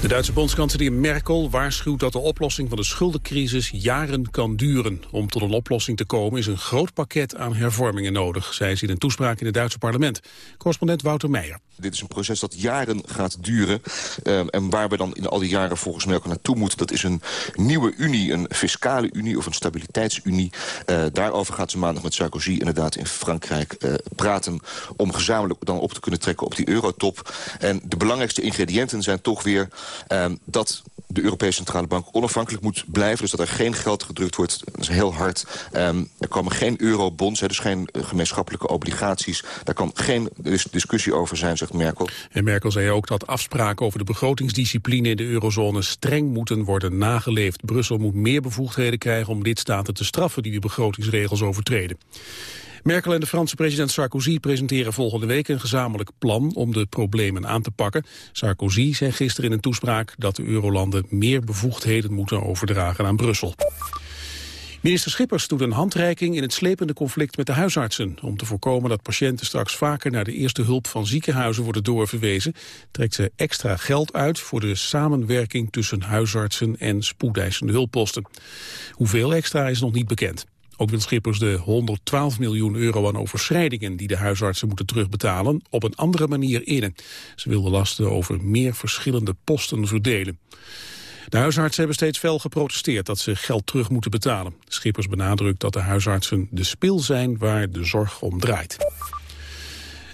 De Duitse bondskanselier Merkel waarschuwt dat de oplossing van de schuldencrisis jaren kan duren. Om tot een oplossing te komen is een groot pakket aan hervormingen nodig, zei ze in een toespraak in het Duitse parlement. Correspondent Wouter Meijer. Dit is een proces dat jaren gaat duren. Uh, en waar we dan in al die jaren volgens Merkel naartoe moeten... dat is een nieuwe unie, een fiscale unie of een stabiliteitsunie. Uh, daarover gaat ze maandag met Sarkozy inderdaad in Frankrijk uh, praten... om gezamenlijk dan op te kunnen trekken op die eurotop. En de belangrijkste ingrediënten zijn toch weer dat de Europese Centrale Bank onafhankelijk moet blijven. Dus dat er geen geld gedrukt wordt. Dat is heel hard. Um, er komen geen eurobonds, dus geen gemeenschappelijke obligaties. Daar kan geen discussie over zijn, zegt Merkel. En Merkel zei ook dat afspraken over de begrotingsdiscipline in de eurozone streng moeten worden nageleefd. Brussel moet meer bevoegdheden krijgen om lidstaten te straffen die de begrotingsregels overtreden. Merkel en de Franse president Sarkozy presenteren volgende week een gezamenlijk plan om de problemen aan te pakken. Sarkozy zei gisteren in een toespraak dat de eurolanden meer bevoegdheden moeten overdragen aan Brussel. Minister Schippers doet een handreiking in het slepende conflict met de huisartsen. Om te voorkomen dat patiënten straks vaker naar de eerste hulp van ziekenhuizen worden doorverwezen, trekt ze extra geld uit voor de samenwerking tussen huisartsen en spoedeisende hulpposten. Hoeveel extra is nog niet bekend. Ook wil Schippers de 112 miljoen euro aan overschrijdingen die de huisartsen moeten terugbetalen op een andere manier innen. Ze wil de lasten over meer verschillende posten verdelen. De huisartsen hebben steeds fel geprotesteerd dat ze geld terug moeten betalen. Schippers benadrukt dat de huisartsen de spil zijn waar de zorg om draait.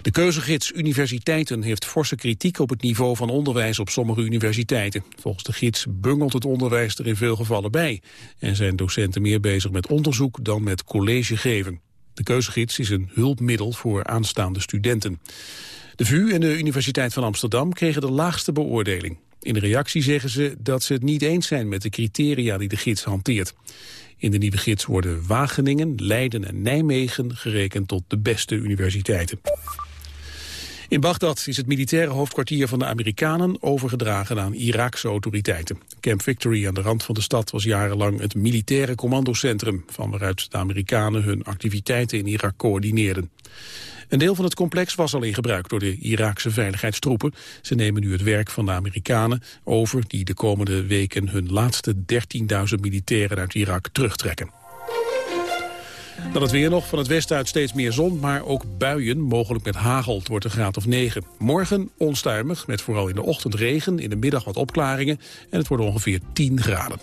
De keuzegids Universiteiten heeft forse kritiek op het niveau van onderwijs op sommige universiteiten. Volgens de gids bungelt het onderwijs er in veel gevallen bij. En zijn docenten meer bezig met onderzoek dan met college geven. De keuzegids is een hulpmiddel voor aanstaande studenten. De VU en de Universiteit van Amsterdam kregen de laagste beoordeling. In de reactie zeggen ze dat ze het niet eens zijn met de criteria die de gids hanteert. In de nieuwe gids worden Wageningen, Leiden en Nijmegen gerekend tot de beste universiteiten. In Bagdad is het militaire hoofdkwartier van de Amerikanen overgedragen aan Iraakse autoriteiten. Camp Victory aan de rand van de stad was jarenlang het militaire commandocentrum, van waaruit de Amerikanen hun activiteiten in Irak coördineerden. Een deel van het complex was al in gebruik door de Iraakse veiligheidstroepen. Ze nemen nu het werk van de Amerikanen over die de komende weken hun laatste 13.000 militairen uit Irak terugtrekken. Dan het weer nog. Van het westen uit steeds meer zon, maar ook buien, mogelijk met hagel. Het wordt een graad of 9. Morgen onstuimig, met vooral in de ochtend regen, in de middag wat opklaringen. En het wordt ongeveer 10 graden.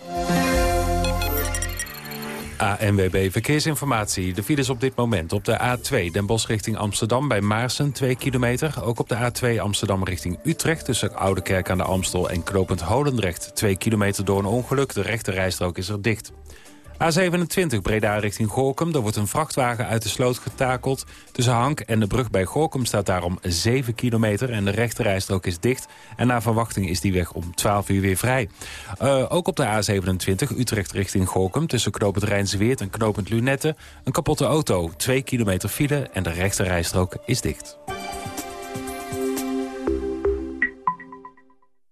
ANWB Verkeersinformatie. De files op dit moment op de A2 Den Bosch richting Amsterdam bij Maarsen 2 kilometer. Ook op de A2 Amsterdam richting Utrecht tussen Oudekerk aan de Amstel en Knopend Holendrecht 2 kilometer door een ongeluk. De rechte rijstrook is er dicht. A27 Breda richting Gorkum. Daar wordt een vrachtwagen uit de sloot getakeld. Tussen Hank en de brug bij Gorkum staat daarom 7 kilometer... en de rechterrijstrook is dicht. En naar verwachting is die weg om 12 uur weer vrij. Uh, ook op de A27 Utrecht richting Gorkum... tussen knooppunt Rijnsweert en knooppunt Lunette... een kapotte auto, 2 kilometer file en de rechterrijstrook is dicht.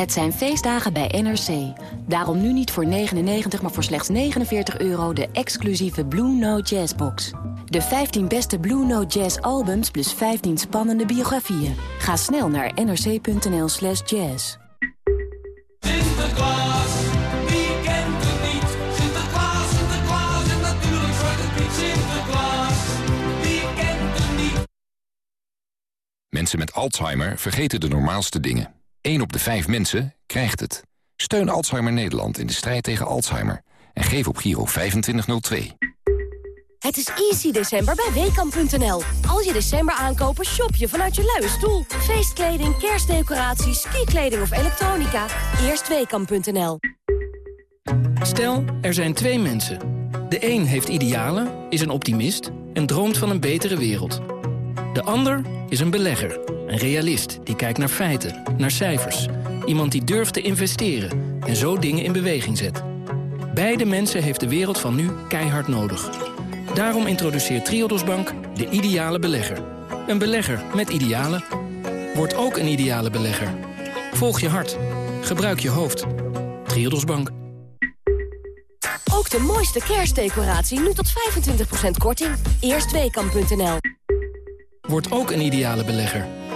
Het zijn feestdagen bij NRC. Daarom nu niet voor 99, maar voor slechts 49 euro de exclusieve Blue Note Jazz box. De 15 beste Blue Note Jazz albums plus 15 spannende biografieën. Ga snel naar nrc.nl slash jazz. Sinterklaas, wie kent het niet? Sinterklaas, Sinterklaas en natuurlijk wordt het Sinterklaas. Wie kent het niet? Mensen met Alzheimer vergeten de normaalste dingen. 1 op de 5 mensen krijgt het. Steun Alzheimer Nederland in de strijd tegen Alzheimer. En geef op Giro 2502. Het is easy december bij Weekamp.nl. Als je december aankopen, shop je vanuit je luie stoel. Feestkleding, kerstdecoraties, skikleding of elektronica. Eerst Weekamp.nl. Stel, er zijn twee mensen. De een heeft idealen, is een optimist en droomt van een betere wereld. De ander is een belegger Een realist die kijkt naar feiten, naar cijfers. Iemand die durft te investeren en zo dingen in beweging zet. Beide mensen heeft de wereld van nu keihard nodig. Daarom introduceert Triodos Bank de ideale belegger. Een belegger met idealen. Word ook een ideale belegger. Volg je hart. Gebruik je hoofd. Triodos Bank. Ook de mooiste kerstdecoratie nu tot 25% korting. Eerstweekam.nl Word ook een ideale belegger.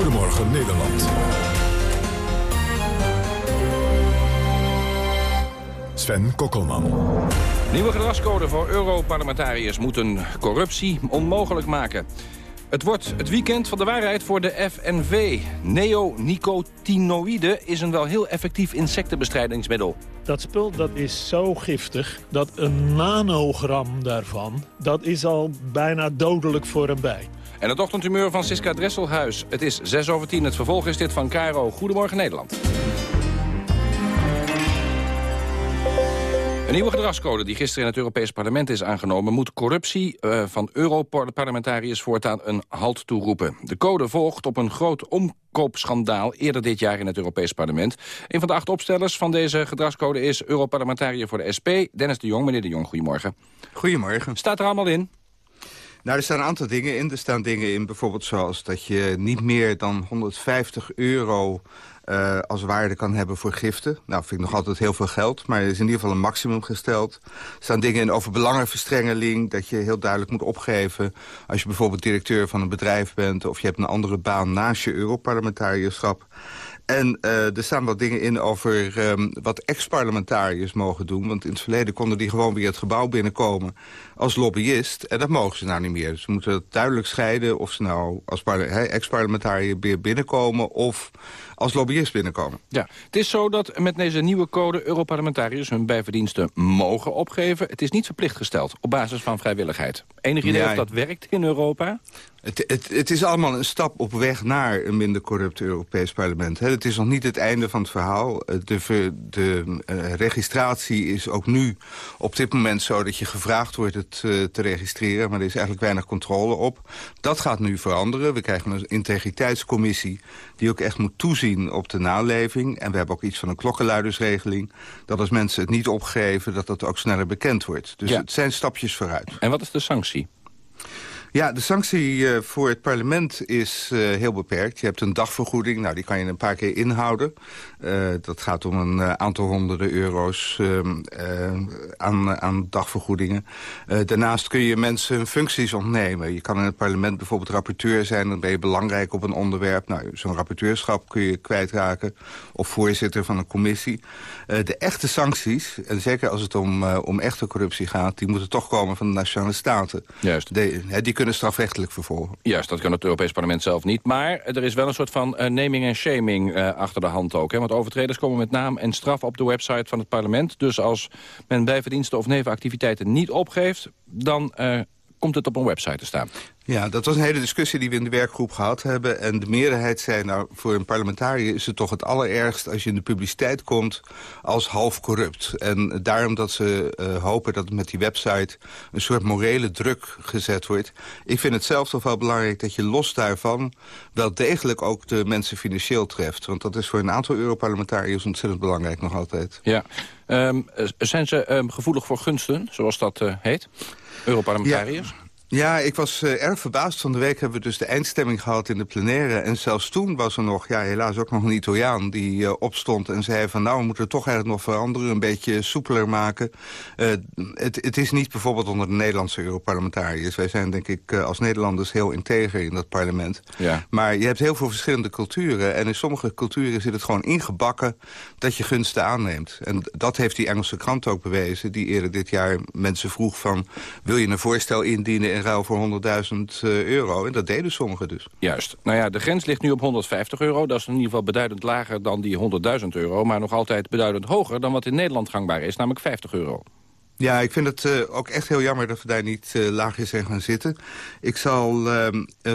Goedemorgen Nederland. Sven Kokkelman. Nieuwe gedragscode voor Europarlementariërs moeten corruptie onmogelijk maken. Het wordt het weekend van de waarheid voor de FNV. Neonicotinoïde is een wel heel effectief insectenbestrijdingsmiddel. Dat spul dat is zo giftig dat een nanogram daarvan... dat is al bijna dodelijk voor een bij. En het ochtendhumeur van Siska Dresselhuis. Het is 6 over 10. Het vervolg is dit van Caro. Goedemorgen Nederland. Een nieuwe gedragscode die gisteren in het Europees Parlement is aangenomen... moet corruptie uh, van Europarlementariërs voortaan een halt toeroepen. De code volgt op een groot omkoopschandaal eerder dit jaar in het Europees Parlement. Een van de acht opstellers van deze gedragscode is Europarlementariër voor de SP, Dennis de Jong. Meneer de Jong, goedemorgen. Goedemorgen. Staat er allemaal in? Nou, er staan een aantal dingen in. Er staan dingen in bijvoorbeeld zoals dat je niet meer dan 150 euro uh, als waarde kan hebben voor giften. Nou, vind ik nog altijd heel veel geld, maar er is in ieder geval een maximum gesteld. Er staan dingen in over belangenverstrengeling, dat je heel duidelijk moet opgeven... als je bijvoorbeeld directeur van een bedrijf bent... of je hebt een andere baan naast je Europarlementariërschap. En uh, er staan wat dingen in over um, wat ex-parlementariërs mogen doen. Want in het verleden konden die gewoon weer het gebouw binnenkomen als lobbyist. En dat mogen ze nou niet meer. Dus we moeten het duidelijk scheiden of ze nou als ex-parlementariër weer binnenkomen... of als lobbyist binnenkomen. Ja, het is zo dat met deze nieuwe code Europarlementariërs hun bijverdiensten mogen opgeven. Het is niet verplicht gesteld op basis van vrijwilligheid. Enig idee Ja. of dat werkt in Europa? Het, het, het is allemaal een stap op weg naar een minder corrupt Europees parlement. Het is nog niet het einde van het verhaal. Eh, De, ver- de eh, registratie is ook nu op dit moment zo dat je gevraagd wordt het eh, te registreren. Maar er is eigenlijk weinig controle op. Dat gaat nu veranderen. We krijgen een integriteitscommissie die ook echt moet toezien op de naleving. En we hebben ook iets van een klokkenluidersregeling. Dat als mensen het niet opgeven, dat dat ook sneller bekend wordt. Dus Ja. het zijn stapjes vooruit. En wat is de sanctie? Ja, de sanctie eh, voor het parlement is eh, heel beperkt. Je hebt een dagvergoeding, nou die kan je een paar keer inhouden. Eh, dat gaat om een aantal honderden euro's ehm, eh, aan, aan dagvergoedingen. Daarnaast kun je mensen hun functies ontnemen. Je kan in het parlement bijvoorbeeld rapporteur zijn... dan ben je belangrijk op een onderwerp. Nou, zo'n rapporteurschap kun je kwijtraken. Of voorzitter van een commissie. Eh, de echte sancties, en zeker als het om, eh, om echte corruptie gaat... die moeten toch komen van de nationale staten. Juist. De, die kunnen strafrechtelijk vervolgen. Juist, dat kan het Europees Parlement zelf niet. Maar er is wel een soort van eh, naming en shaming achter de hand ook. Hè? Want overtreders komen met naam en straf op de website van het parlement. Dus als men bijverdiensten of nevenactiviteiten niet opgeeft... dan komt het op een website te staan. Ja, dat was een hele discussie die we in de werkgroep gehad hebben. En de meerderheid zei, nou, voor een parlementariër is het toch het allerergst... als je in de publiciteit komt als half corrupt. En daarom dat ze eh, hopen dat met die website een soort morele druk gezet wordt. Ik vind het zelf toch wel belangrijk dat je los daarvan... wel degelijk ook de mensen financieel treft. Want dat is voor een aantal Europarlementariërs ontzettend belangrijk nog altijd. Ja. Ehm, eh, zijn ze ehm, gevoelig voor gunsten, zoals dat eh, heet? Europarlementariërs? Ja, ik was eh, erg verbaasd. Van de week hebben we dus de eindstemming gehad in de plenaire. En zelfs toen was er nog, ja, helaas ook nog een Italiaan... die eh, opstond en zei van, nou, we moeten het toch eigenlijk nog veranderen. Een beetje soepeler maken. Eh, het, het is niet bijvoorbeeld onder de Nederlandse Europarlementariërs. Wij zijn, denk ik, als Nederlanders heel integer in dat parlement. Ja. Maar je hebt heel veel verschillende culturen. En in sommige culturen zit het gewoon ingebakken dat je gunsten aanneemt. En dat heeft die Engelse krant ook bewezen. Die eerder dit jaar mensen vroeg van... wil je een voorstel indienen in in ruil voor 100.000 euro. En dat deden sommigen dus. Juist. Nou ja, de grens ligt nu op 150 euro. Dat is in ieder geval beduidend lager dan die 100.000 euro... maar nog altijd beduidend hoger dan wat in Nederland gangbaar is, namelijk 50 euro. Ja, ik vind het uh, ook echt heel jammer dat we daar niet uh, laagjes zijn gaan zitten. Ik zal uh,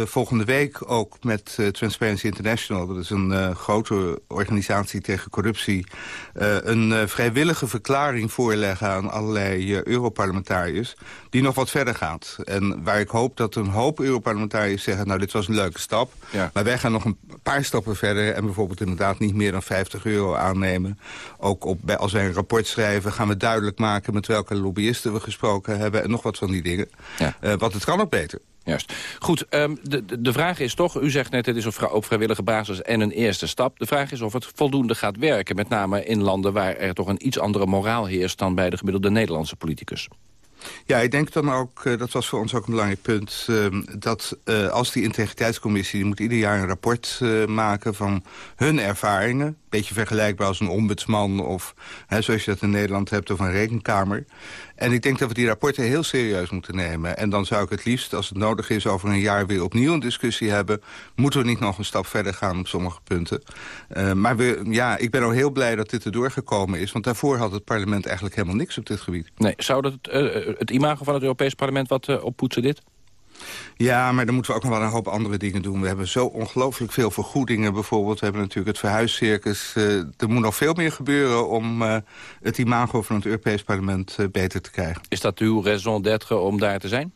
volgende week ook met Transparency International... dat is een grote organisatie tegen corruptie... een vrijwillige verklaring voorleggen aan allerlei Europarlementariërs... die nog wat verder gaat. En waar ik hoop dat een hoop Europarlementariërs zeggen... nou, dit was een leuke stap, ja. maar wij gaan nog een paar stappen verder... en bijvoorbeeld inderdaad niet meer dan 50 euro aannemen. Ook op, als wij een rapport schrijven gaan we duidelijk maken... met welke lobbyisten we gesproken hebben... en nog wat van die dingen. Ja. Uh, want het kan ook beter. Juist. Goed, um, de, de vraag is toch, u zegt net het is op vrijwillige basis en een eerste stap. De vraag is of het voldoende gaat werken, met name in landen waar er toch een iets andere moraal heerst dan bij de gemiddelde Nederlandse politicus. Ja, ik denk dan ook, uh, dat was voor ons ook een belangrijk punt... Uh, dat uh, als die integriteitscommissie... die moet ieder jaar een rapport maken van hun ervaringen. Beetje vergelijkbaar als een ombudsman... of hè, zoals je dat in Nederland hebt, of een rekenkamer. En ik denk dat we die rapporten heel serieus moeten nemen. En dan zou ik het liefst, als het nodig is... over een jaar weer opnieuw een discussie hebben... moeten we niet nog een stap verder gaan op sommige punten. maar we, ja, ik ben al heel blij dat dit er doorgekomen is... want daarvoor had het parlement eigenlijk helemaal niks op dit gebied. Nee, zou dat het imago van het Europees Parlement wat uh, oppoetsen dit? Ja, maar dan moeten we ook nog wel een hoop andere dingen doen. We hebben zo ongelooflijk veel vergoedingen bijvoorbeeld. We hebben natuurlijk het verhuiscircus. Uh, er moet nog veel meer gebeuren om uh, het imago van het Europees Parlement beter te krijgen. Is dat uw raison d'être om daar te zijn?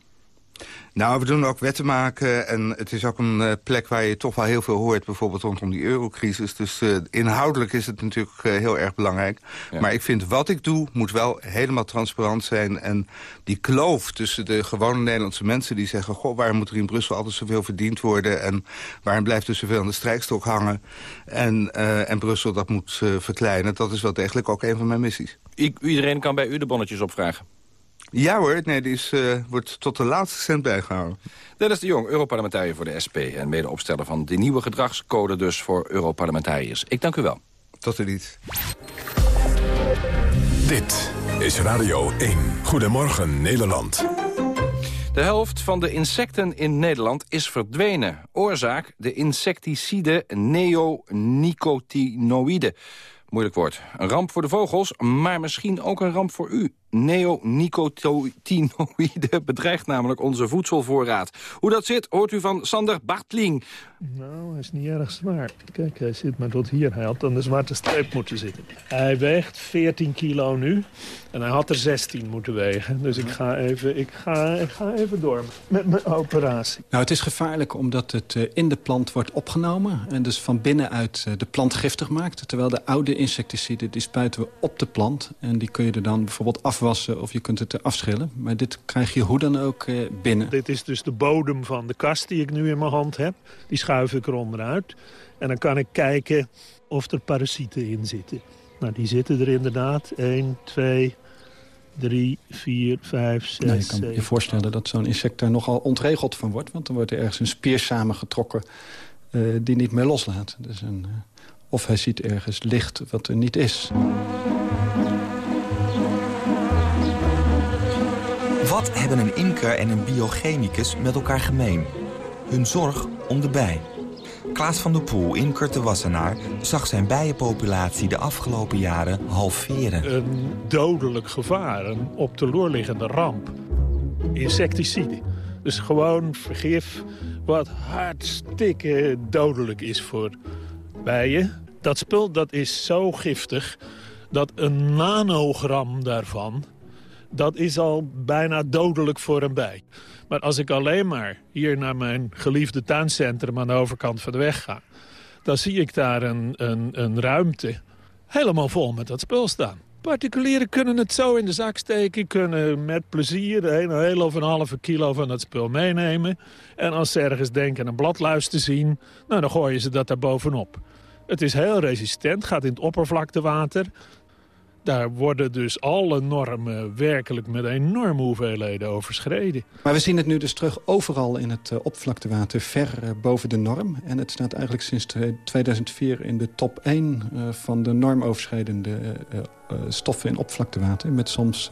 Nou, we doen ook wetten maken en het is ook een uh, plek waar je toch wel heel veel hoort... bijvoorbeeld rondom die eurocrisis. Dus uh, inhoudelijk is het natuurlijk uh, heel erg belangrijk. Ja. Maar ik vind wat ik doe moet wel helemaal transparant zijn. En die kloof tussen de gewone Nederlandse mensen die zeggen... goh, waarom moet er in Brussel altijd zoveel verdiend worden... en waarom blijft er zoveel aan de strijkstok hangen... en, en Brussel dat moet verkleinen. Dat is wel degelijk ook een van mijn missies. I iedereen kan bij u de bonnetjes opvragen? Ja hoor, nee, die is, uh, wordt tot de laatste cent bijgehouden. Dennis de Jong, Europarlementariër voor de SP... en medeopsteller van de nieuwe gedragscode dus voor Europarlementariërs. Ik dank u wel. Tot de niet. Dit is Radio 1. Goedemorgen Nederland. De helft van de insecten in Nederland is verdwenen. Oorzaak de insecticide neonicotinoïden. Moeilijk woord. Een ramp voor de vogels, maar misschien ook een ramp voor u. Neonicotinoïden bedreigt namelijk onze voedselvoorraad. Hoe dat zit, hoort u van Sander Bartling. Nou, hij is niet erg zwaar. Kijk, hij zit maar tot hier. Hij had aan de zwarte streep moeten zitten. Hij weegt 14 kilo nu. En hij had er 16 moeten wegen. Dus ik ga even, ik ga, ik ga even door met mijn operatie. Nou, het is gevaarlijk omdat het uh, in de plant wordt opgenomen. En dus van binnenuit uh, de plant giftig maakt. Terwijl de oude insecticiden, die spuiten we op de plant. En die kun je er dan bijvoorbeeld afwassen of je kunt het afschillen. Maar dit krijg je hoe dan ook uh, binnen. Dit is dus de bodem van de kast die ik nu in mijn hand heb. Die schuif ik eronder uit. En dan kan ik kijken of er parasieten in zitten. Nou, die zitten er inderdaad. 1, 2, 3, 4, 5, 6, nou, Je kan 7, je voorstellen dat zo'n insect daar nogal ontregeld van wordt. Want dan wordt er ergens een spier samengetrokken uh, die niet meer loslaat. Dus een, uh, of hij ziet ergens licht wat er niet is. Wat hebben een imker en een biochemicus met elkaar gemeen? Hun zorg om de bij. Klaas van der Poel, imker te Wassenaar, zag zijn bijenpopulatie de afgelopen jaren halveren. Een dodelijk gevaar, een op de loer liggende ramp. Insecticide. Dus gewoon vergif wat hartstikke dodelijk is voor bijen. Dat spul dat is zo giftig dat een nanogram daarvan... dat is al bijna dodelijk voor een bij. Maar als ik alleen maar hier naar mijn geliefde tuincentrum... aan de overkant van de weg ga... dan zie ik daar een, een, een ruimte helemaal vol met dat spul staan. Particulieren kunnen het zo in de zak steken, kunnen met plezier een hele of een halve kilo van dat spul meenemen. En als ze ergens denken een bladluis te zien, nou, dan gooien ze dat daar bovenop. Het is heel resistent, gaat in het oppervlaktewater. Daar worden dus alle normen werkelijk met enorme hoeveelheden overschreden. Maar we zien het nu dus terug overal in het uh, oppervlaktewater ver uh, boven de norm. En het staat eigenlijk sinds 2004 in de top 1 uh, van de normoverschrijdende stoffen in oppervlaktewater. Met soms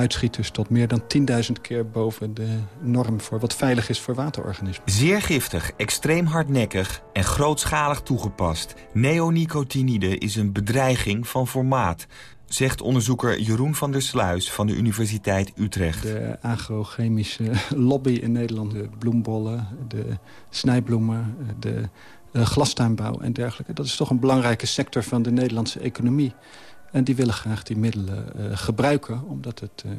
uitschieters tot meer dan 10.000 keer boven de norm... voor wat veilig is voor waterorganismen. Zeer giftig, extreem hardnekkig en grootschalig toegepast. Neonicotinide is een bedreiging van formaat zegt onderzoeker Jeroen van der Sluis van de Universiteit Utrecht. De agrochemische lobby in Nederland, de bloembollen, de snijbloemen, de uh, glastuinbouw en dergelijke. Dat is toch een belangrijke sector van de Nederlandse economie. En die willen graag die middelen uh, gebruiken, omdat het uh,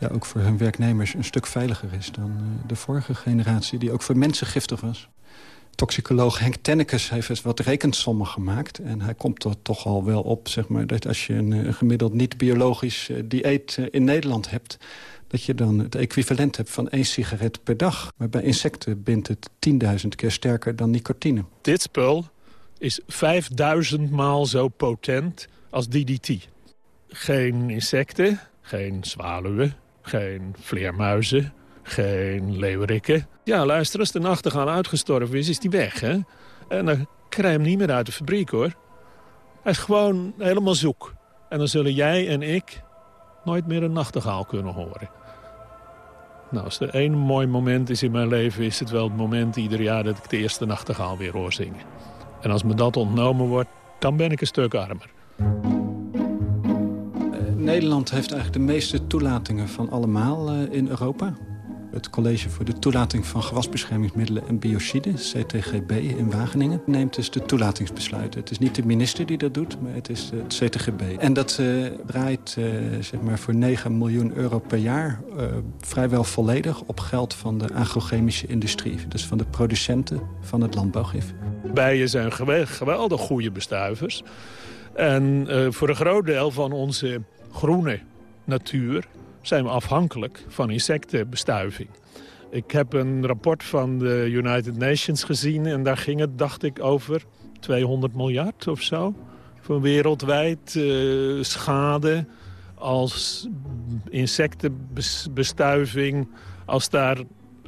ja, ook voor hun werknemers een stuk veiliger is dan de vorige generatie, die ook voor mensen giftig was. Toxicoloog Henk Tennekes heeft wat rekensommen gemaakt. En hij komt er toch al wel op zeg maar, dat als je een, een gemiddeld niet-biologisch dieet in Nederland hebt dat je dan het equivalent hebt van één sigaret per dag. Maar bij insecten bindt het 10.000 keer sterker dan nicotine. Dit spul is 5000 maal zo potent als DDT. Geen insecten, geen zwaluwen, geen vleermuizen, geen leeuwerikken. Ja, luister, als de nachtegaal uitgestorven is, is die weg, hè? En dan krijg je hem niet meer uit de fabriek, hoor. Hij is gewoon helemaal zoek. En dan zullen jij en ik nooit meer een nachtegaal kunnen horen. Nou, als er één mooi moment is in mijn leven... is het wel het moment ieder jaar dat ik de eerste nachtegaal weer hoor zingen. En als me dat ontnomen wordt, dan ben ik een stuk armer. Nederland heeft eigenlijk de meeste toelatingen van allemaal uh, in Europa. Het College voor de Toelating van Gewasbeschermingsmiddelen en Biociden, CTGB in Wageningen, neemt dus de toelatingsbesluiten. Het is niet de minister die dat doet, maar het is het CTGB. En dat draait zeg maar voor 9 miljoen euro per jaar vrijwel volledig op geld van de agrochemische industrie. Dus van de producenten van het landbouwgif. Bijen zijn geweldig goede bestuivers. En voor een groot deel van onze groene natuur zijn we afhankelijk van insectenbestuiving. Ik heb een rapport van de United Nations gezien... en daar ging het, dacht ik, over 200 miljard of zo. Van wereldwijd uh, schade als insectenbestuiving... als daar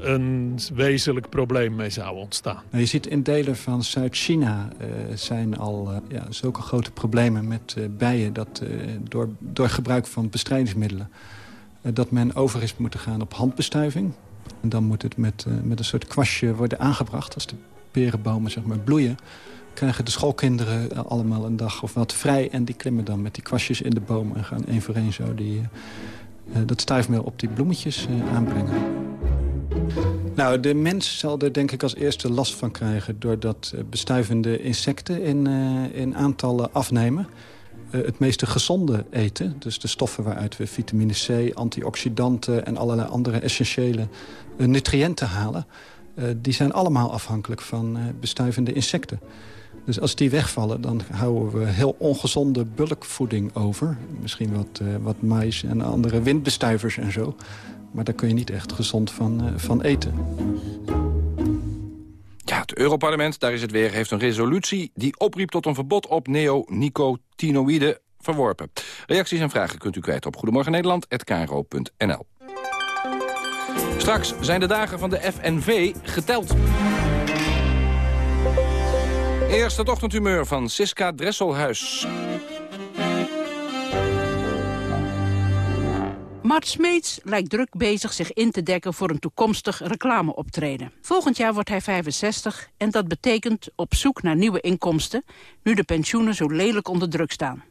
een wezenlijk probleem mee zou ontstaan. Nou, je ziet in delen van Zuid-China uh, zijn al uh, ja, zulke grote problemen met uh, bijen... dat door, door gebruik van bestrijdingsmiddelen dat men over is moeten gaan op handbestuiving. En dan moet het met, met een soort kwastje worden aangebracht. Als de perenbomen zeg maar, bloeien, krijgen de schoolkinderen allemaal een dag of wat vrij. En die klimmen dan met die kwastjes in de boom en gaan één voor één zo die, dat stuifmeel op die bloemetjes aanbrengen. Nou, de mens zal er denk ik als eerste last van krijgen... doordat bestuivende insecten in, in aantallen afnemen. Uh, het meeste gezonde eten. Dus de stoffen waaruit we vitamine C, antioxidanten... en allerlei andere essentiële uh, nutriënten halen... Uh, die zijn allemaal afhankelijk van bestuivende insecten. Dus als die wegvallen, dan houden we heel ongezonde bulkvoeding over. Misschien wat, wat mais en andere windbestuivers en zo. Maar daar kun je niet echt gezond van, van eten. Ja, het Europarlement, daar is het weer, heeft een resolutie... die opriep tot een verbod op neonicotinoïden verworpen. Reacties en vragen kunt u kwijt op Goedemorgen Nederland@kro.nl. Straks zijn de dagen van de FNV geteld. Eerst het ochtendhumeur van Siska Dresselhuis. Mart Smeets lijkt druk bezig zich in te dekken voor een toekomstig reclameoptreden. Volgend jaar wordt hij 65 en dat betekent op zoek naar nieuwe inkomsten... nu de pensioenen zo lelijk onder druk staan.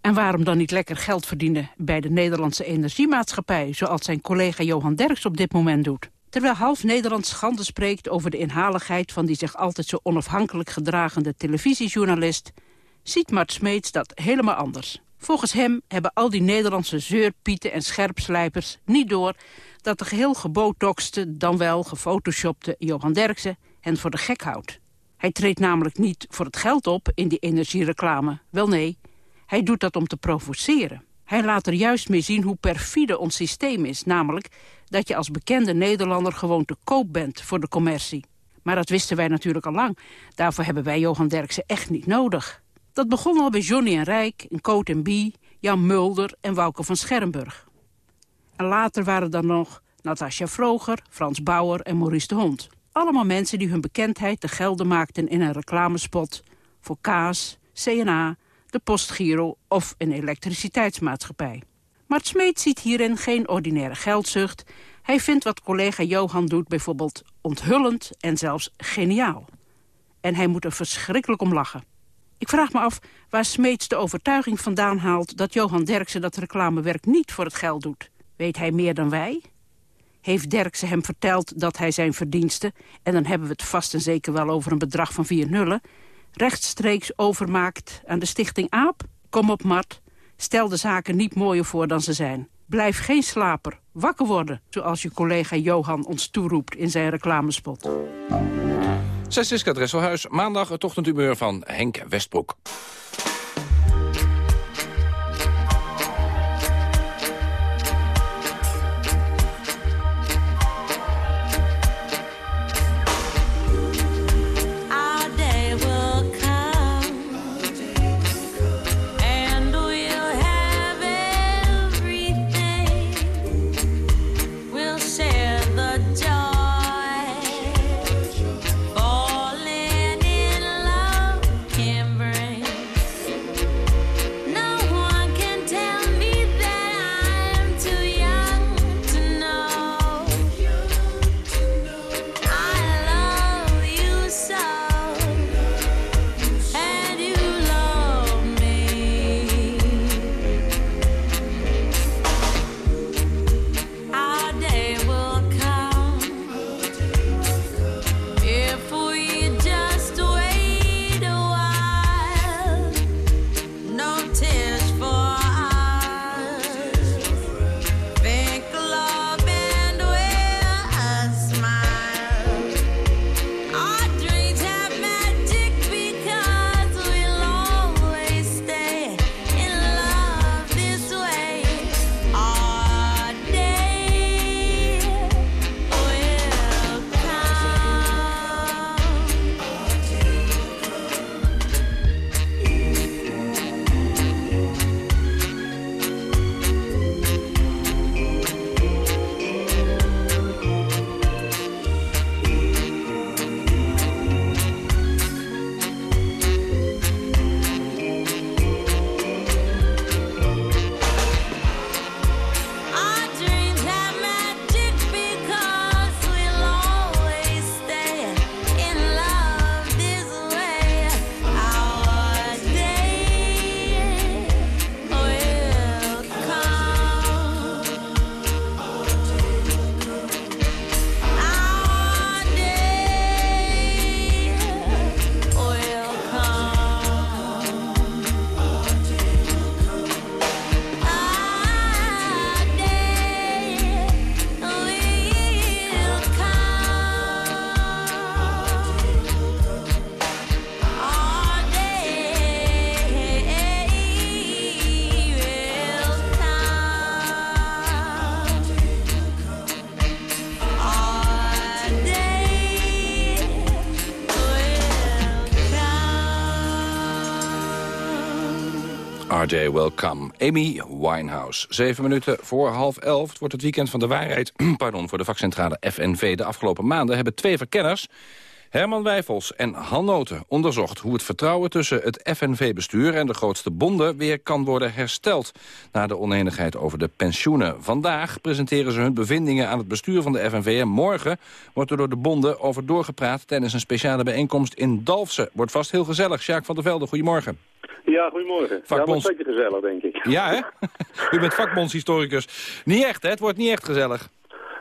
En waarom dan niet lekker geld verdienen bij de Nederlandse Energiemaatschappij... zoals zijn collega Johan Derks op dit moment doet? Terwijl half Nederland schande spreekt over de inhaligheid... van die zich altijd zo onafhankelijk gedragende televisiejournalist... ziet Mart Smeets dat helemaal anders. Volgens hem hebben al die Nederlandse zeurpieten en scherpslijpers niet door... dat de geheel gebotoxte, dan wel gefotoshopte Johan Derksen hen voor de gek houdt. Hij treedt namelijk niet voor het geld op in die energiereclame. Wel nee, hij doet dat om te provoceren. Hij laat er juist mee zien hoe perfide ons systeem is. Namelijk dat je als bekende Nederlander gewoon te koop bent voor de commercie. Maar dat wisten wij natuurlijk al lang. Daarvoor hebben wij Johan Derksen echt niet nodig. Dat begon al bij Johnny en Rijk, en Coat en Bie, Jan Mulder en Wouke van Schermburg. En later waren er nog Natasja Vroger, Frans Bauer en Maurice de Hond. Allemaal mensen die hun bekendheid te gelden maakten in een reclamespot... voor Kaas, CNA, de Postgiro of een elektriciteitsmaatschappij. Mart Smeet ziet hierin geen ordinaire geldzucht. Hij vindt wat collega Johan doet bijvoorbeeld onthullend en zelfs geniaal. En hij moet er verschrikkelijk om lachen. Ik vraag me af waar Smeets de overtuiging vandaan haalt... dat Johan Derksen dat reclamewerk niet voor het geld doet. Weet hij meer dan wij? Heeft Derksen hem verteld dat hij zijn verdiensten... en dan hebben we het vast en zeker wel over een bedrag van vier nullen... rechtstreeks overmaakt aan de stichting AAP? Kom op, Mart. Stel de zaken niet mooier voor dan ze zijn. Blijf geen slaper. Wakker worden, zoals je collega Johan ons toeroept in zijn reclamespot. Is Dresselhuis, maandag het ochtendhumeur van Henk Westbroek. RJ Welcome. Amy Winehouse. Zeven minuten voor half elf. Het wordt het weekend van de waarheid pardon, voor de vakcentrale FNV. De afgelopen maanden hebben twee verkenners... Herman Wijfels en Han Noten onderzocht hoe het vertrouwen tussen het FNV-bestuur en de grootste bonden weer kan worden hersteld na de oneenigheid over de pensioenen. Vandaag presenteren ze hun bevindingen aan het bestuur van de FNV en morgen wordt er door de bonden over doorgepraat tijdens een speciale bijeenkomst in Dalfsen. Wordt vast heel gezellig. Sjaak van der Velde, goedemorgen. Ja, goedemorgen. Ja, Vakbonds- dat is zeker gezellig, denk ik. Ja, hè? U bent vakbondshistoricus. Niet echt, hè? Het wordt niet echt gezellig.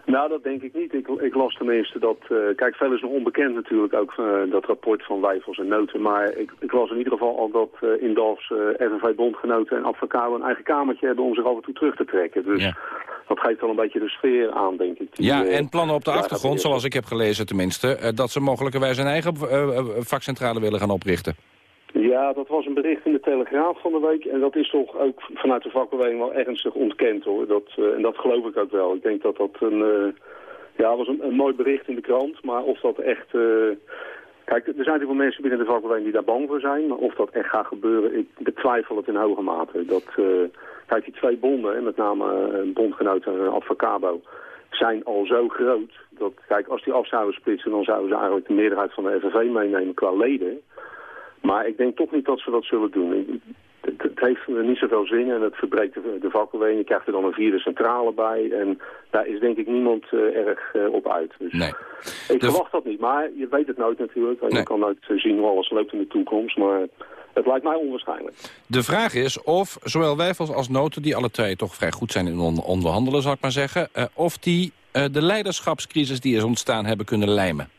Nou, dat denk ik niet. Ik, ik las tenminste dat... eh, kijk, veel is nog onbekend natuurlijk, ook eh, dat rapport van Wijfels en Noten. Maar ik, ik las in ieder geval al dat eh, in Dalfs eh FNV-bondgenoten en advocaten een eigen kamertje hebben om zich af en toe terug te trekken. Dus Ja. dat geeft wel een beetje de sfeer aan, denk ik. die, Ja, en plannen op de achtergrond, zoals ik heb gelezen tenminste... dat ze mogelijkerwijs een eigen vakcentrale willen gaan oprichten. Ja, dat was een bericht in de Telegraaf van de week. En dat is toch ook vanuit de vakbeweging wel ernstig ontkend hoor. Dat, eh, en dat geloof ik ook wel. Ik denk dat dat een, eh, ja, was een, een mooi bericht in de krant. Maar of dat echt... eh, Kijk, er zijn natuurlijk wel mensen binnen de vakbeweging die daar bang voor zijn. Maar of dat echt gaat gebeuren, ik betwijfel het in hoge mate. Dat, kijk, die twee bonden, met name uh, bondgenoot en Advocabo, zijn al zo groot. Dat, kijk, als die af zouden splitsen, dan zouden ze eigenlijk de meerderheid van de FNV meenemen qua leden. Maar ik denk toch niet dat ze dat zullen doen. Het, het heeft niet zoveel zin en het verbreekt de, de. Je krijgt er dan een vierde centrale bij. En daar is denk ik niemand eh, erg eh, op uit. Dus Nee. ik verwacht dat niet. Maar je weet het nooit natuurlijk. Je kan nooit eh, zien hoe alles loopt in de toekomst. Maar het lijkt mij onwaarschijnlijk. De vraag is of zowel Wijfels als Noten, die alle twee toch vrij goed zijn in on- onderhandelen, zal ik maar zeggen, of die de leiderschapscrisis die is ontstaan hebben kunnen lijmen.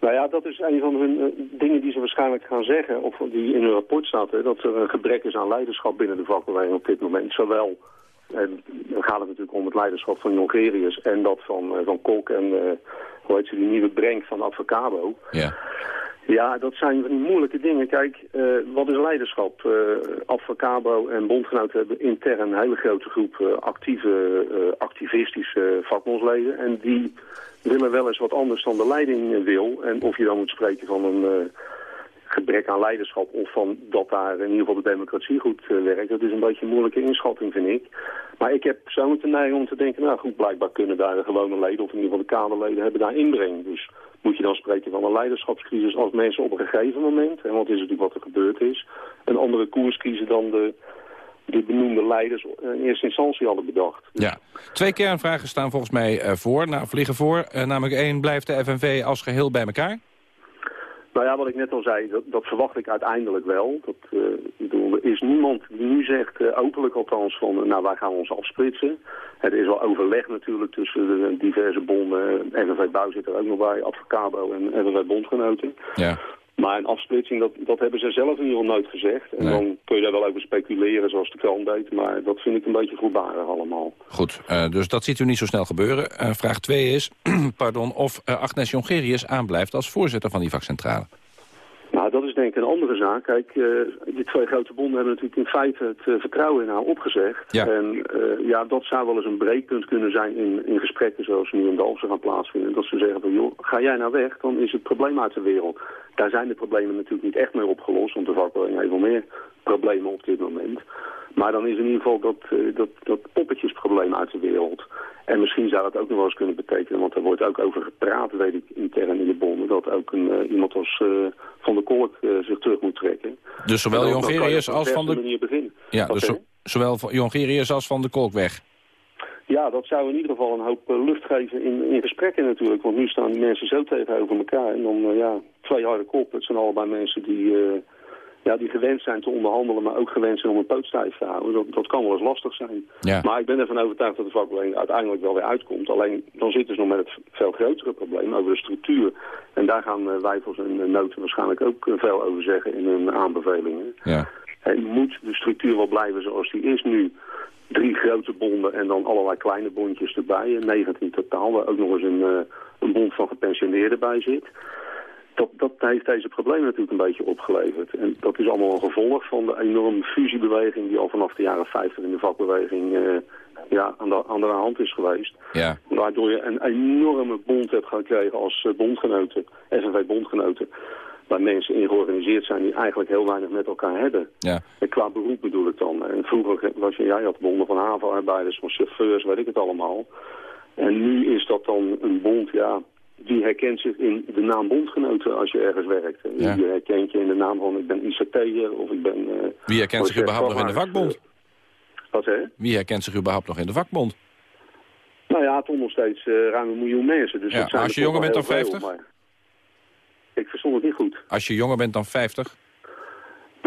Nou ja, dat is een van hun eh, dingen die ze waarschijnlijk gaan zeggen, of die in hun rapport staat, dat er een gebrek is aan leiderschap binnen de vakbeweging op dit moment. Zowel, en dan gaat het natuurlijk om het leiderschap van Jongerius en dat van, eh, van Kok en, eh, hoe heet ze, die nieuwe Brenk van Advocabo. Ja. Ja, dat zijn moeilijke dingen. Kijk, eh, wat is leiderschap? Uh, Advocabo en bondgenoten hebben intern een hele grote groep eh, actieve, eh, activistische vakbondsleden. En die willen wel eens wat anders dan de leiding eh, wil. En of je dan moet spreken van een eh, gebrek aan leiderschap of van dat daar in ieder geval de democratie goed eh, werkt. Dat is een beetje een moeilijke inschatting, vind ik. Maar ik heb persoonlijk de neiging om te denken, nou goed, blijkbaar kunnen daar de gewone leden of in ieder geval de kaderleden hebben daar inbreng. Dus moet je dan spreken van een leiderschapscrisis als mensen op een gegeven moment, en wat is natuurlijk wat er gebeurd is, een andere koers kiezen dan de, de benoemde leiders in eerste instantie hadden bedacht. Ja. Twee kernvragen staan volgens mij eh, voor, nou, vliegen voor. Eh, namelijk één, blijft de FNV als geheel bij elkaar? Nou ja, wat ik net al zei, dat, dat verwacht ik uiteindelijk wel. Dat, eh, bedoel, er is niemand die nu zegt, eh, openlijk althans, van eh, nou wij gaan ons afsplitsen. Er is wel overleg natuurlijk tussen de diverse bonden. FNV Bouw zit er ook nog bij, Advocabo en FNV Bondgenoten. Ja. Maar een afsplitsing, dat, dat hebben ze zelf in ieder geval nooit gezegd. En Nee. dan kun je daar wel over speculeren zoals de krant deed. Maar dat vind ik een beetje voorbarig allemaal. Goed, eh, dus dat ziet u niet zo snel gebeuren. Eh, vraag 2 is pardon, of eh, Agnes Jongerius aanblijft als voorzitter van die vakcentrale. Ik een andere zaak. Kijk, eh, die twee grote bonden hebben natuurlijk in feite het eh, vertrouwen in haar opgezegd. Ja. En eh, ja, dat zou wel eens een breekpunt kunnen zijn in, in gesprekken zoals nu in Dalfsen gaan plaatsvinden. Dat ze zeggen van, joh, ga jij nou weg, dan is het probleem uit de wereld. Daar zijn de problemen natuurlijk niet echt mee opgelost, want de vakbeweging heeft wel meer problemen op dit moment. Maar dan is in ieder geval dat, eh, dat, dat poppetjesprobleem uit de wereld. En misschien zou dat ook nog wel eens kunnen betekenen, want er wordt ook over gepraat, weet ik, intern in de bonden, dat ook een, eh, iemand als eh, Van der Kolk zich terug moet trekken. Dus zowel Jongerius als Van de... manier beginnen. Ja, dus zeg zo- zowel van Jongerius als Van de Kolk weg. Ja, dat zou in ieder geval een hoop lucht geven in, in gesprekken natuurlijk. Want nu staan die mensen zo tegenover elkaar. En dan, ja, twee harde kop. Het zijn allebei mensen die, ja, die gewend zijn te onderhandelen, maar ook gewend zijn om een poot stijf te houden. Dat, dat kan wel eens lastig zijn. Ja. Maar ik ben ervan overtuigd dat de vakbeweging uiteindelijk wel weer uitkomt. Alleen dan zitten ze nog met het veel grotere probleem over de structuur. En daar gaan eh, Wijfels en eh, Noten waarschijnlijk ook eh, veel over zeggen in hun aanbevelingen. Ja. En moet de structuur wel blijven zoals die is nu? Drie grote bonden en dan allerlei kleine bondjes erbij. eh, 19 totaal, waar ook nog eens een, een bond van gepensioneerden bij zit. Dat, dat heeft deze problemen natuurlijk een beetje opgeleverd. En dat is allemaal een gevolg van de enorme fusiebeweging... die al vanaf de jaren 50 in de vakbeweging eh, ja, aan, de, aan de hand is geweest. Ja. Waardoor je een enorme bond hebt gekregen als eh, bondgenoten, FNV-bondgenoten... waar mensen in georganiseerd zijn die eigenlijk heel weinig met elkaar hebben. Ja. En qua beroep bedoel ik dan. En vroeger was je, ja, je had bonden van havenarbeiders, van chauffeurs, weet ik het allemaal. En nu is dat dan een bond, ja, die herkent zich in de naam bondgenoten als je ergens werkt. Ja. Die herkent je in de naam van ik ben ICT'er of ik ben... eh, Wie herkent zich überhaupt nog in de vakbond? Wat hè? Wie herkent zich überhaupt nog in de vakbond? Nou ja, toch nog steeds eh, ruim een miljoen mensen. Dus Ja, als je er jonger bent dan heel 50? veel, maar Ik verstond het niet goed. Als je jonger bent dan 50?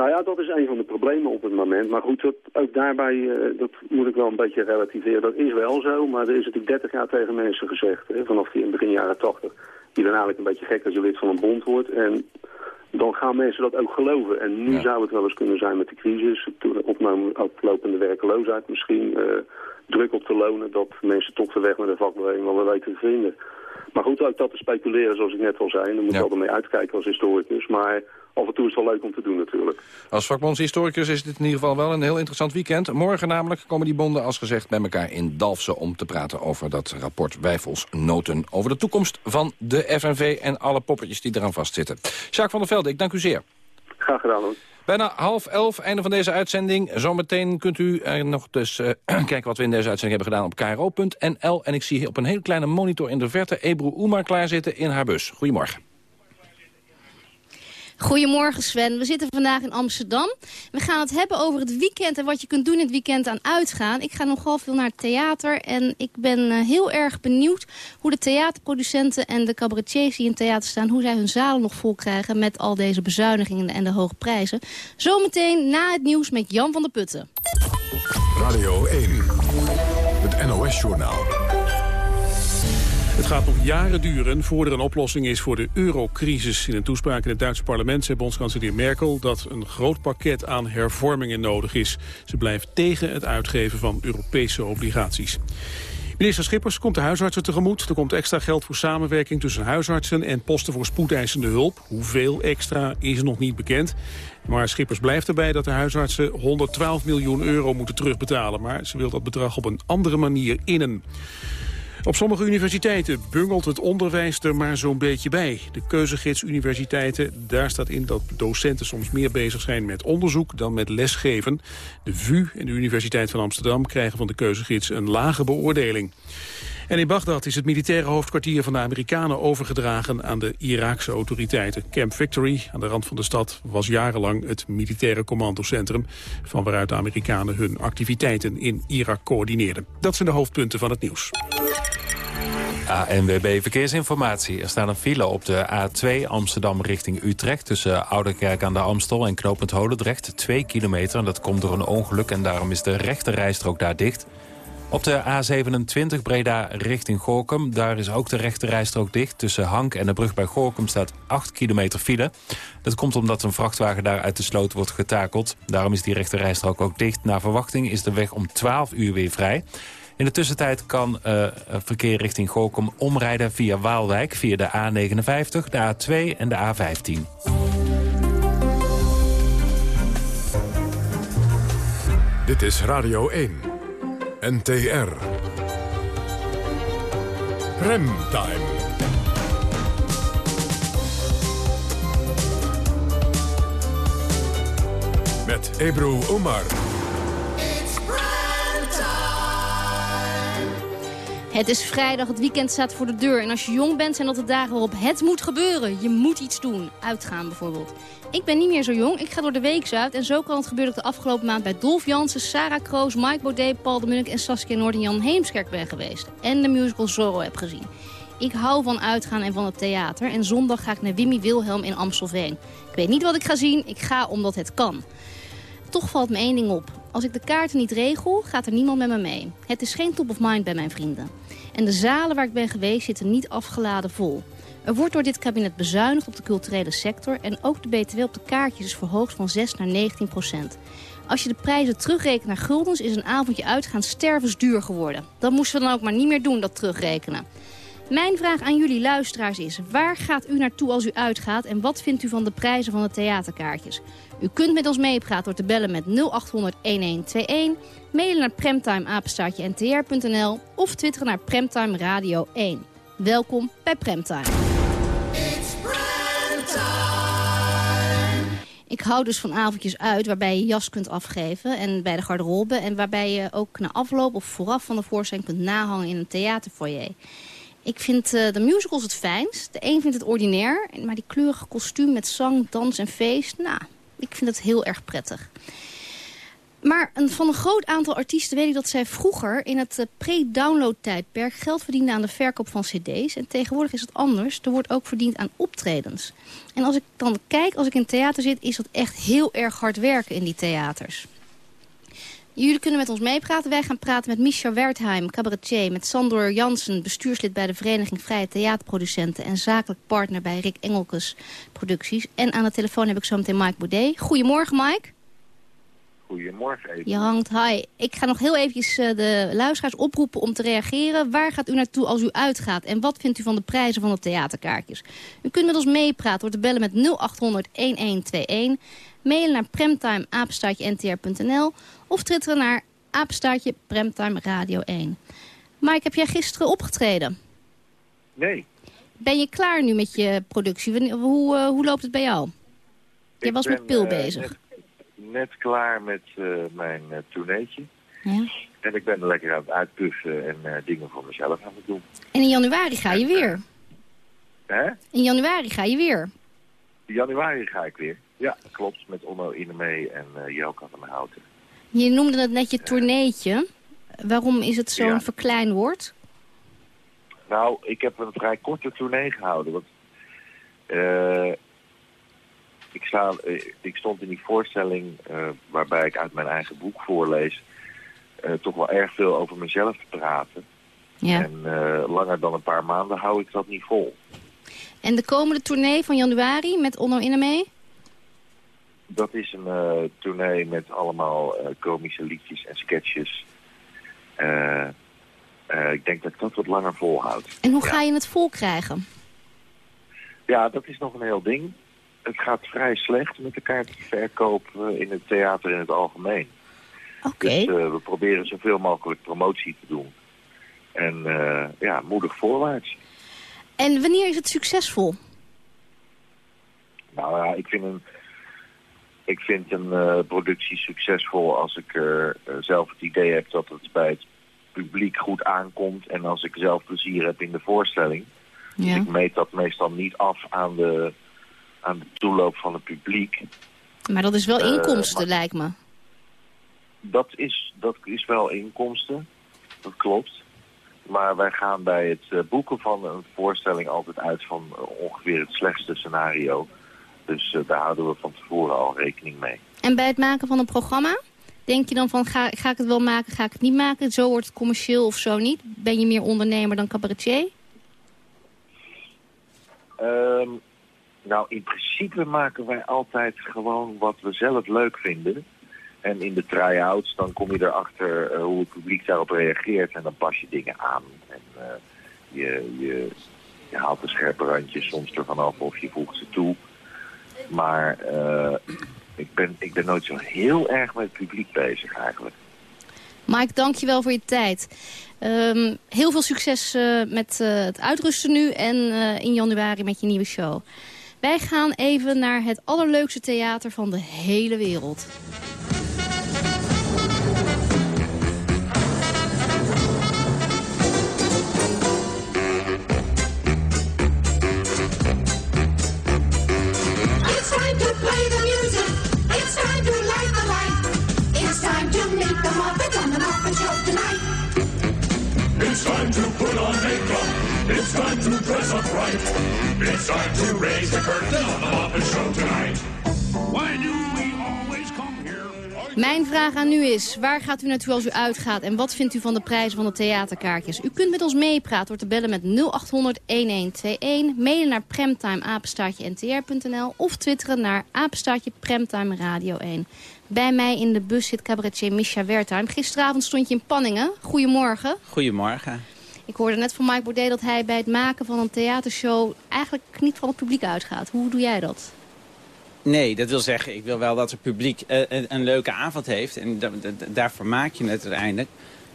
Nou ja, dat is een van de problemen op het moment. Maar goed, dat, ook daarbij, eh, dat moet ik wel een beetje relativeren. Dat is wel zo, maar er is natuurlijk 30 jaar tegen mensen gezegd. Hè, vanaf die in begin jaren 80. Die dan eigenlijk een beetje gek als je lid van een bond wordt. En dan gaan mensen dat ook geloven. En nu zou het wel eens kunnen zijn met de crisis, opname- oplopende werkeloosheid misschien, eh, druk op de lonen, dat mensen toch de weg naar de vakbeweging wel weten te vinden. Maar goed, ook dat te speculeren, zoals ik net al zei, daar moet je Ja. altijd mee uitkijken als historicus. Maar af en toe is het wel leuk om te doen natuurlijk. Als vakbondshistoricus is dit in ieder geval wel een heel interessant weekend. Morgen namelijk komen die bonden als gezegd bij elkaar in Dalfsen... om te praten over dat rapport Wijfels Noten... over de toekomst van de FNV en alle poppetjes die eraan vastzitten. Jacques van der Velde, ik dank u zeer. Graag gedaan hoor. Bijna half elf, einde van deze uitzending. Zometeen kunt u eh, nog dus eh, kijken wat we in deze uitzending hebben gedaan op kro.nl. En ik zie hier op een hele kleine monitor in de verte Ebru Oemar klaarzitten in haar bus. Goedemorgen. Goedemorgen Sven, we zitten vandaag in Amsterdam. We gaan het hebben over het weekend en wat je kunt doen in het weekend aan uitgaan. Ik ga nogal veel naar het theater en ik ben eh, heel erg benieuwd... hoe de theaterproducenten en de cabaretiers die in theater staan... hoe zij hun zalen nog vol krijgen met al deze bezuinigingen en de hoge prijzen. Zometeen na het nieuws met Jan van der Putten. Radio 1, het NOS-journaal. Het gaat nog jaren duren voor er een oplossing is voor de eurocrisis. In een toespraak in het Duitse parlement zei bondskanselier Merkel... dat een groot pakket aan hervormingen nodig is. Ze blijft tegen het uitgeven van Europese obligaties. Minister Schippers komt de huisartsen tegemoet. Er komt extra geld voor samenwerking tussen huisartsen en posten voor spoedeisende hulp. Hoeveel extra is nog niet bekend. Maar Schippers blijft erbij dat de huisartsen 112 miljoen euro moeten terugbetalen. Maar ze wil dat bedrag op een andere manier innen. Op sommige universiteiten bungelt het onderwijs er maar zo'n beetje bij. De keuzegids universiteiten, daar staat in dat docenten soms meer bezig zijn met onderzoek dan met lesgeven. De VU en de Universiteit van Amsterdam krijgen van de keuzegids een lage beoordeling. En in Bagdad is het militaire hoofdkwartier van de Amerikanen overgedragen aan de Iraakse autoriteiten. Camp Victory, aan de rand van de stad, was jarenlang het militaire commandocentrum... van waaruit de Amerikanen hun activiteiten in Irak coördineerden. Dat zijn de hoofdpunten van het nieuws. ANWB Verkeersinformatie. Er staat een file op de A2 Amsterdam richting Utrecht... tussen Ouderkerk aan de Amstel en knooppunt Holendrecht. Twee kilometer en dat komt door een ongeluk... en daarom is de rechte rijstrook daar dicht. Op de A27 Breda richting Gorkum. Daar is ook de rechte rijstrook dicht. Tussen Hank en de brug bij Gorkum staat 8 kilometer file. Dat komt omdat een vrachtwagen daar uit de sloot wordt getakeld. Daarom is die rechte rijstrook ook dicht. Naar verwachting is de weg om 12 uur weer vrij. In de tussentijd kan uh, verkeer richting Gorkum omrijden via Waalwijk... via de A59, de A2 en de A15. Dit is Radio 1. NTR. Remtime. Met Ebru Omar. Het is vrijdag, het weekend staat voor de deur. En als je jong bent zijn dat de dagen waarop het moet gebeuren. Je moet iets doen. Uitgaan bijvoorbeeld. Ik ben niet meer zo jong, ik ga door de week uit. En zo kan het gebeuren dat de afgelopen maand bij Dolf Jansen, Sarah Kroos, Mike Baudet, Paul de Munnik en Saskia Noord en Jan Heemskerk ben geweest. En de musical Zorro heb gezien. Ik hou van uitgaan en van het theater. En zondag ga ik naar Wimmy Wilhelm in Amstelveen. Ik weet niet wat ik ga zien, ik ga omdat het kan. Toch valt me één ding op. Als ik de kaarten niet regel, gaat er niemand met me mee. Het is geen top of mind bij mijn vrienden. En de zalen waar ik ben geweest zitten niet afgeladen vol. Er wordt door dit kabinet bezuinigd op de culturele sector... en ook de BTW op de kaartjes is verhoogd van 6 naar 19 procent. Als je de prijzen terugrekent naar guldens... is een avondje uitgaan stervensduur geworden. Dat moesten we dan ook maar niet meer doen, dat terugrekenen. Mijn vraag aan jullie luisteraars is... waar gaat u naartoe als u uitgaat... en wat vindt u van de prijzen van de theaterkaartjes? U kunt met ons meepraten door te bellen met 0800-1121... mailen naar premtimeapenstaartje-ntr.nl... of twitteren naar Premtime Radio 1. Welkom bij Premtime. Ik hou dus van avondjes uit waarbij je jas kunt afgeven en bij de garderobe... en waarbij je ook na afloop of vooraf van de voorstelling kunt nahangen in een theaterfoyer. Ik vind uh, de musicals het fijnst. De een vindt het ordinair, maar die kleurige kostuum met zang, dans en feest... nou, ik vind het heel erg prettig. Maar een, van een groot aantal artiesten weet ik dat zij vroeger... in het uh, pre-download-tijdperk geld verdienden aan de verkoop van cd's. En tegenwoordig is het anders. Er wordt ook verdiend aan optredens. En als ik dan kijk, als ik in theater zit... is dat echt heel erg hard werken in die theaters. Jullie kunnen met ons meepraten. Wij gaan praten met Misha Wertheim, cabaretier. Met Sandor Jansen, bestuurslid bij de Vereniging Vrije Theaterproducenten... en zakelijk partner bij Rick Engelkes Producties. En aan de telefoon heb ik zo meteen Mike Boudet. Goedemorgen, Mike. Goedemorgen. Je hangt, hi. Ik ga nog heel eventjes uh, de luisteraars oproepen om te reageren. Waar gaat u naartoe als u uitgaat? En wat vindt u van de prijzen van de theaterkaartjes? U kunt met ons meepraten door te bellen met 0800-1121... mailen naar premtimeapenstaartje-ntr.nl... of twitteren naar apenstaartje Premtime Radio 1. Mike, heb jij gisteren opgetreden? Nee. Ben je klaar nu met je productie? Hoe, uh, hoe loopt het bij jou? Je Ik was ben, met Pil eh, bezig. Net, net klaar met eh, mijn tourneetje. Ja. En ik ben lekker aan het uitpussen en eh, dingen voor mezelf aan het doen. En in januari ga je weer. Hè? In januari ga je weer. Januari ga ik weer. Ja, klopt. Met Onno Inemee en uh, Jelka van der Houten. Je noemde het net je tourneetje. Waarom is het zo'n Ja. verkleinwoord? Nou, ik heb een vrij korte tournee gehouden. Want, eh, ik, sta, eh, ik stond in die voorstelling eh, waarbij ik uit mijn eigen boek voorlees... eh, toch wel erg veel over mezelf te praten. Ja. En eh, langer dan een paar maanden hou ik dat niet vol. En de komende tournee van januari met Onno Innemee? Dat is een eh, tournee met allemaal eh, komische liedjes en sketches. Eh, ik denk dat ik dat wat langer volhoud. En hoe ga je het vol krijgen? Ja, dat is nog een heel ding. Het gaat vrij slecht met de kaartverkoop in het theater in het algemeen. Oké. Dus we proberen zoveel mogelijk promotie te doen. En ja, moedig voorwaarts. En wanneer is het succesvol? Nou ja, ik vind een, ik vind een eh, productie succesvol als ik er eh, zelf het idee heb dat het bij het publiek goed aankomt. En als ik zelf plezier heb in de voorstelling. Dus ik meet dat meestal niet af aan de, aan de toeloop van het publiek. Maar dat is wel Eh, inkomsten, maar- lijkt me. Dat is, dat is wel inkomsten, dat klopt. Maar wij gaan bij het eh, boeken van een voorstelling altijd uit van eh, ongeveer het slechtste scenario. Dus eh, daar houden we van tevoren al rekening mee. En bij het maken van een programma? Denk je dan van, ga, ga ik het wel maken, ga ik het niet maken? Zo wordt het commercieel of zo niet? Ben je meer ondernemer dan cabaretier? Ehm, nou, in principe maken wij altijd gewoon wat we zelf leuk vinden. En in de try-outs, dan kom je erachter eh, hoe het publiek daarop reageert. En dan pas je dingen aan. En eh, je, je, je haalt de scherpe randjes soms ervan af of je voegt ze toe. Maar eh, ik, ben, ik ben nooit zo heel erg met het publiek bezig eigenlijk. Mike, dank je wel voor je tijd. Ehm, heel veel succes eh, met eh, het uitrusten nu en in januari met je nieuwe show. Wij gaan even naar het allerleukste theater van de hele wereld. It's time to play the music. It's time to light the light. It's time to meet the Muppets on the Muppet Show tonight. It's time to put on makeup. It's time to dress up right. It's time to raise the curtain on the Muppet Show tonight. Why do Mijn vraag aan u is, waar gaat u naartoe als u uitgaat... en wat vindt u van de prijzen van de theaterkaartjes? U kunt met ons meepraten door te bellen met 0800-1121... mailen naar premtimeapenstaartje-ntr.nl... of twitteren naar apenstaartje Premtime Radio 1. Bij mij in de bus zit cabaretier Misha Wertheim. Gisteravond stond je in Panningen. Goedemorgen. Goedemorgen. Ik hoorde net van Mike Baudet dat hij bij het maken van een theatershow... eigenlijk niet van het publiek uitgaat. Hoe doe jij dat? Nee, dat wil zeggen, ik wil wel dat het publiek eh, een, een leuke avond heeft. En da- da- da- daarvoor maak je het uiteindelijk.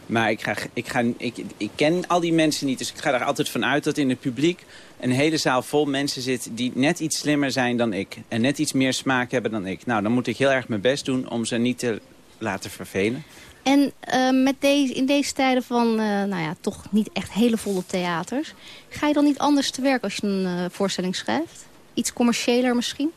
Maar ik, ga, ik, ga, ik, ik ken al die mensen niet, dus ik ga er altijd van uit dat in het publiek een hele zaal vol mensen zit die net iets slimmer zijn dan ik. En net iets meer smaak hebben dan ik. Nou, dan moet ik heel erg mijn best doen om ze niet te laten vervelen. En eh, met deze, in deze tijden van, eh, nou ja, toch niet echt hele volle theaters... ga je dan niet anders te werk als je een eh, voorstelling schrijft? Iets commerciëler misschien?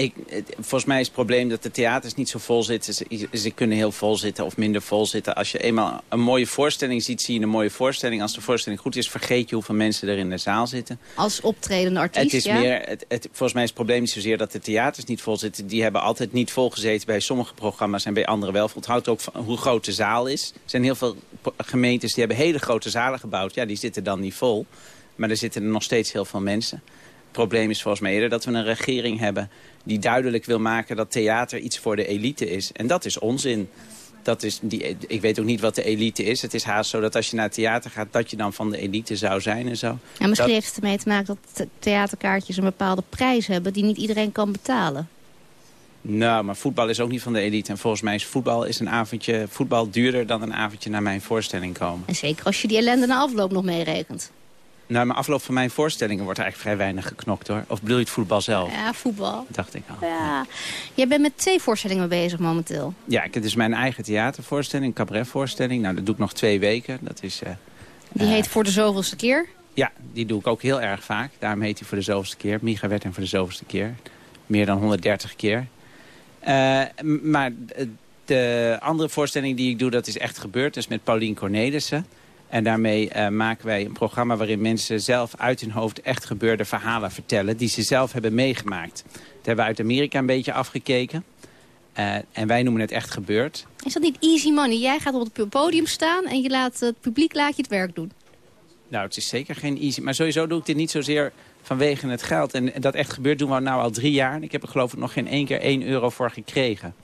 Ik, volgens mij is het probleem dat de theaters niet zo vol zitten. Ze, ze kunnen heel vol zitten of minder vol zitten. Als je eenmaal een mooie voorstelling ziet, zie je een mooie voorstelling. Als de voorstelling goed is, vergeet je hoeveel mensen er in de zaal zitten. Als optredende artiest, Het is ja? meer, het, het, volgens mij is het probleem niet zozeer dat de theaters niet vol zitten. Die hebben altijd niet vol gezeten bij sommige programma's en bij andere wel. Het houdt ook van hoe groot de zaal is. Er zijn heel veel gemeentes die hebben hele grote zalen gebouwd. Ja, die zitten dan niet vol. Maar er zitten er nog steeds heel veel mensen. Het probleem is volgens mij eerder dat we een regering hebben... die duidelijk wil maken dat theater iets voor de elite is. En dat is onzin. Dat is die, ik weet ook niet wat de elite is. Het is haast zo dat als je naar theater gaat... dat je dan van de elite zou zijn en zo. En misschien Dat- heeft het ermee te maken dat the- theaterkaartjes een bepaalde prijs hebben... die niet iedereen kan betalen. Nou, maar voetbal is ook niet van de elite. En volgens mij is voetbal, is een avondje, voetbal duurder dan een avondje naar mijn voorstelling komen. En zeker als je die ellende na afloop nog meerekent. Nou, maar afloop van mijn voorstellingen wordt er eigenlijk vrij weinig geknokt hoor. Of bedoel je het voetbal zelf? Ja, voetbal. Dacht ik al. Ja. Jij bent met twee voorstellingen bezig momenteel. Ja, ik heb dus mijn eigen theatervoorstelling, cabaretvoorstelling. Nou, dat doe ik nog twee weken. Dat is... eh, Die heet Voor de zoveelste keer. Ja, die doe ik ook heel erg vaak. Daarom heet hij voor de zoveelste keer. Micha werd hem voor de zoveelste keer. Meer dan 130 keer. Eh, maar de andere voorstelling die ik doe, dat is echt gebeurd. Dat is met Paulien Cornelissen. En daarmee eh, maken wij een programma waarin mensen zelf uit hun hoofd echt gebeurde verhalen vertellen. Die ze zelf hebben meegemaakt. Dat hebben we uit Amerika een beetje afgekeken. Eh, en wij noemen het echt gebeurd. Is dat niet easy money? Jij gaat op het podium staan en je laat het publiek laat je het werk doen. Nou, het is zeker geen easy. Maar sowieso doe ik dit niet zozeer vanwege het geld. En dat echt gebeurt doen we nou al drie jaar. En ik heb er geloof ik nog geen één keer één euro voor gekregen.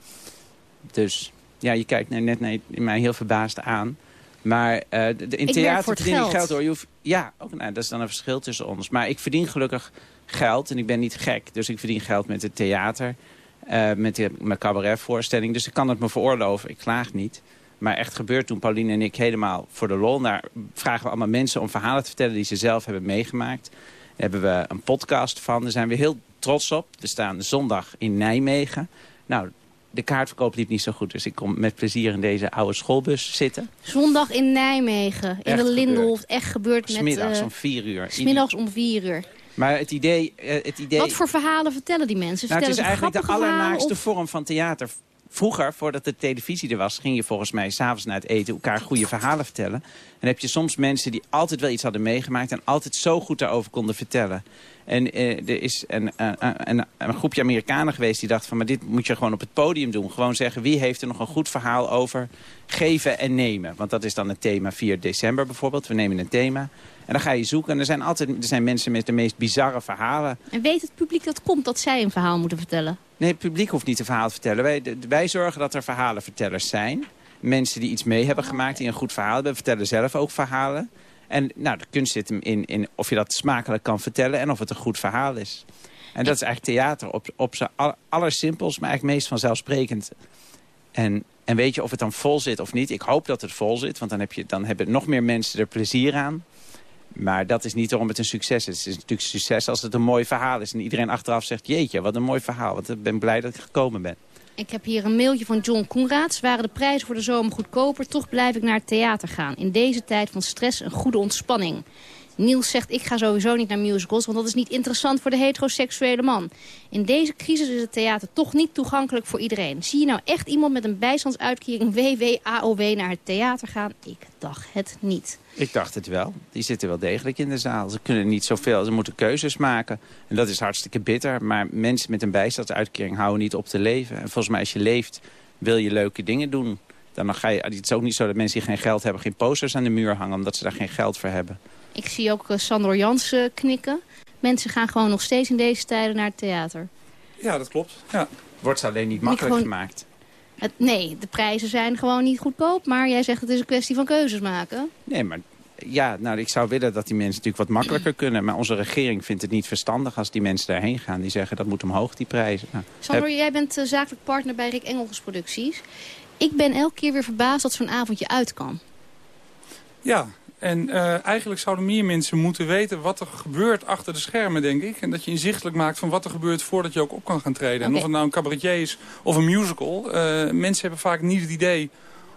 Dus ja, je kijkt net naar mij heel verbaasd aan. Maar eh, de, in Ik theater verdien geld. geld hoor. Je hoeft, ja, ook, nou, dat is dan een verschil tussen ons. Maar ik verdien gelukkig geld en ik ben niet gek. Dus ik verdien geld met het theater, eh, met de, mijn cabaretvoorstelling. Dus ik kan het me veroorloven. Ik klaag niet. Maar echt gebeurt toen Pauline en ik helemaal voor de lol. Daar vragen we allemaal mensen om verhalen te vertellen die ze zelf hebben meegemaakt. Daar hebben we een podcast van. Daar zijn we heel trots op. We staan zondag in Nijmegen. Nou, de kaartverkoop liep niet zo goed. Dus ik kom met plezier in deze oude schoolbus zitten. Zondag in Nijmegen, in Echt de Lindenhof. Echt gebeurd met... Smiddags eh, om vier uur. Smiddags om vier uur. Maar het idee... eh, het idee Wat voor verhalen vertellen die mensen? nou, het is eigenlijk de allernaakste of- vorm van theater. Vroeger, voordat de televisie er was, ging je volgens mij s'avonds na het eten elkaar goede verhalen vertellen. En dan heb je soms mensen die altijd wel iets hadden meegemaakt en altijd zo goed daarover konden vertellen. En eh, er is een, een, een, een groepje Amerikanen geweest die dacht van, maar dit moet je gewoon op het podium doen. Gewoon zeggen, wie heeft er nog een goed verhaal over geven en nemen. Want dat is dan het thema 4 december bijvoorbeeld. We nemen een thema. En dan ga je zoeken. En er zijn altijd er zijn mensen met de meest bizarre verhalen. En weet het publiek dat komt dat zij een verhaal moeten vertellen? Nee, het publiek hoeft niet een verhaal te vertellen. Wij, wij zorgen dat er verhalenvertellers zijn. Mensen die iets mee hebben gemaakt, die een goed verhaal hebben, vertellen zelf ook verhalen. En nou, de kunst zit hem in, in of je dat smakelijk kan vertellen en of het een goed verhaal is. En dat is eigenlijk theater op, op zijn aller, allersimpelst, maar eigenlijk meest vanzelfsprekend. En, en weet je of het dan vol zit of niet? Ik hoop dat het vol zit, want dan, heb je, dan hebben nog meer mensen er plezier aan. Maar dat is niet waarom het een succes is. Het is natuurlijk succes als het een mooi verhaal is. En iedereen achteraf zegt, jeetje, wat een mooi verhaal. Want ik ben blij dat ik gekomen ben. Ik heb hier een mailtje van John Koenraads. Waren de prijzen voor de zomer goedkoper, toch blijf ik naar het theater gaan. In deze tijd van stress een goede ontspanning. Niels zegt, ik ga sowieso niet naar musicals, want dat is niet interessant voor de heteroseksuele man. In deze crisis is het theater toch niet toegankelijk voor iedereen. Zie je nou echt iemand met een bijstandsuitkering WWAOW naar het theater gaan? Ik dacht het niet. Ik dacht het wel. Die zitten wel degelijk in de zaal. Ze kunnen niet zoveel, ze moeten keuzes maken. En dat is hartstikke bitter. Maar mensen met een bijstandsuitkering houden niet op te leven. En volgens mij als je leeft, wil je leuke dingen doen. Dan ga je, het is ook niet zo dat mensen die geen geld hebben... geen posters aan de muur hangen omdat ze daar geen geld voor hebben. Ik zie ook eh, Sandor Jans eh, knikken. Mensen gaan gewoon nog steeds in deze tijden naar het theater. Ja, dat klopt. Ja. Wordt ze alleen niet makkelijk gewoon- gemaakt. Het, nee, de prijzen zijn gewoon niet goedkoop. Maar jij zegt het is een kwestie van keuzes maken. Nee, maar ja, nou, ik zou willen dat die mensen natuurlijk wat makkelijker kunnen. Maar onze regering vindt het niet verstandig als die mensen daarheen gaan. Die zeggen dat moet omhoog, die prijzen. Nou, Sandor, heb- jij bent eh, zakelijk partner bij Rick Engels Producties. Ik ben elke keer weer verbaasd dat zo'n avondje uit kan. Ja, en eh, eigenlijk zouden meer mensen moeten weten wat er gebeurt achter de schermen, denk ik. En dat je inzichtelijk maakt van wat er gebeurt voordat je ook op kan gaan treden. En of het nou een cabaretier is of een musical. eh, mensen hebben vaak niet het idee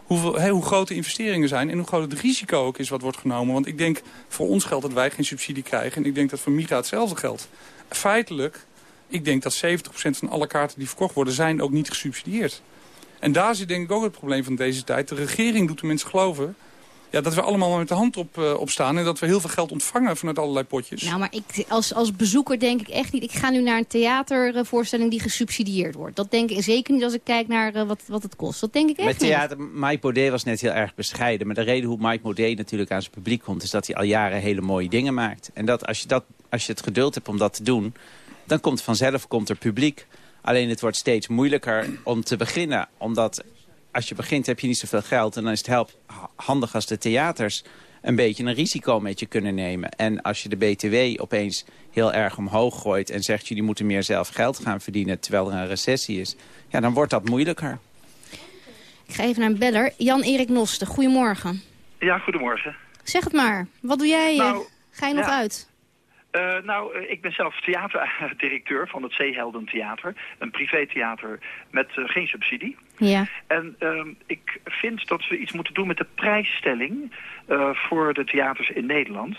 hoeveel, hoe groot de investeringen zijn... en hoe groot het risico ook is wat wordt genomen. Want ik denk, voor ons geldt dat wij geen subsidie krijgen. En ik denk dat voor Migra hetzelfde geldt. Feitelijk, ik denk dat 70% van alle kaarten die verkocht worden... zijn ook niet gesubsidieerd. En daar zit denk ik ook het probleem van deze tijd. De regering doet de mensen geloven ja, dat we allemaal met de hand op, eh, op staan... en dat we heel veel geld ontvangen vanuit allerlei potjes. Nou, maar ik, als, als bezoeker denk ik echt niet... ik ga nu naar een theatervoorstelling die gesubsidieerd wordt. Dat denk ik zeker niet als ik kijk naar eh, wat, wat het kost. Dat denk ik echt Met niet. theater, Mike Baudet was net heel erg bescheiden. Maar de reden hoe Mike Baudet natuurlijk aan zijn publiek komt... is dat hij al jaren hele mooie dingen maakt. En dat als je, dat, als je het geduld hebt om dat te doen... dan komt vanzelf komt er publiek. Alleen het wordt steeds moeilijker om te beginnen. Omdat als je begint heb je niet zoveel geld. En dan is het help, handig als de theaters een beetje een risico met je kunnen nemen. En als je de BTW opeens heel erg omhoog gooit... en zegt jullie moeten meer zelf geld gaan verdienen... terwijl er een recessie is... ja, dan wordt dat moeilijker. Ik ga even naar een beller. Jan-Erik Nosten, goedemorgen. Ja, goedemorgen. Zeg het maar. Wat doe jij? Nou, ga je nog ja. uit? Eh, nou, eh, ik ben zelf theaterdirecteur van het Zeehelden Theater. Een privétheater met eh, geen subsidie. Ja. En ehm, ik vind dat we iets moeten doen met de prijsstelling voor de theaters in Nederland.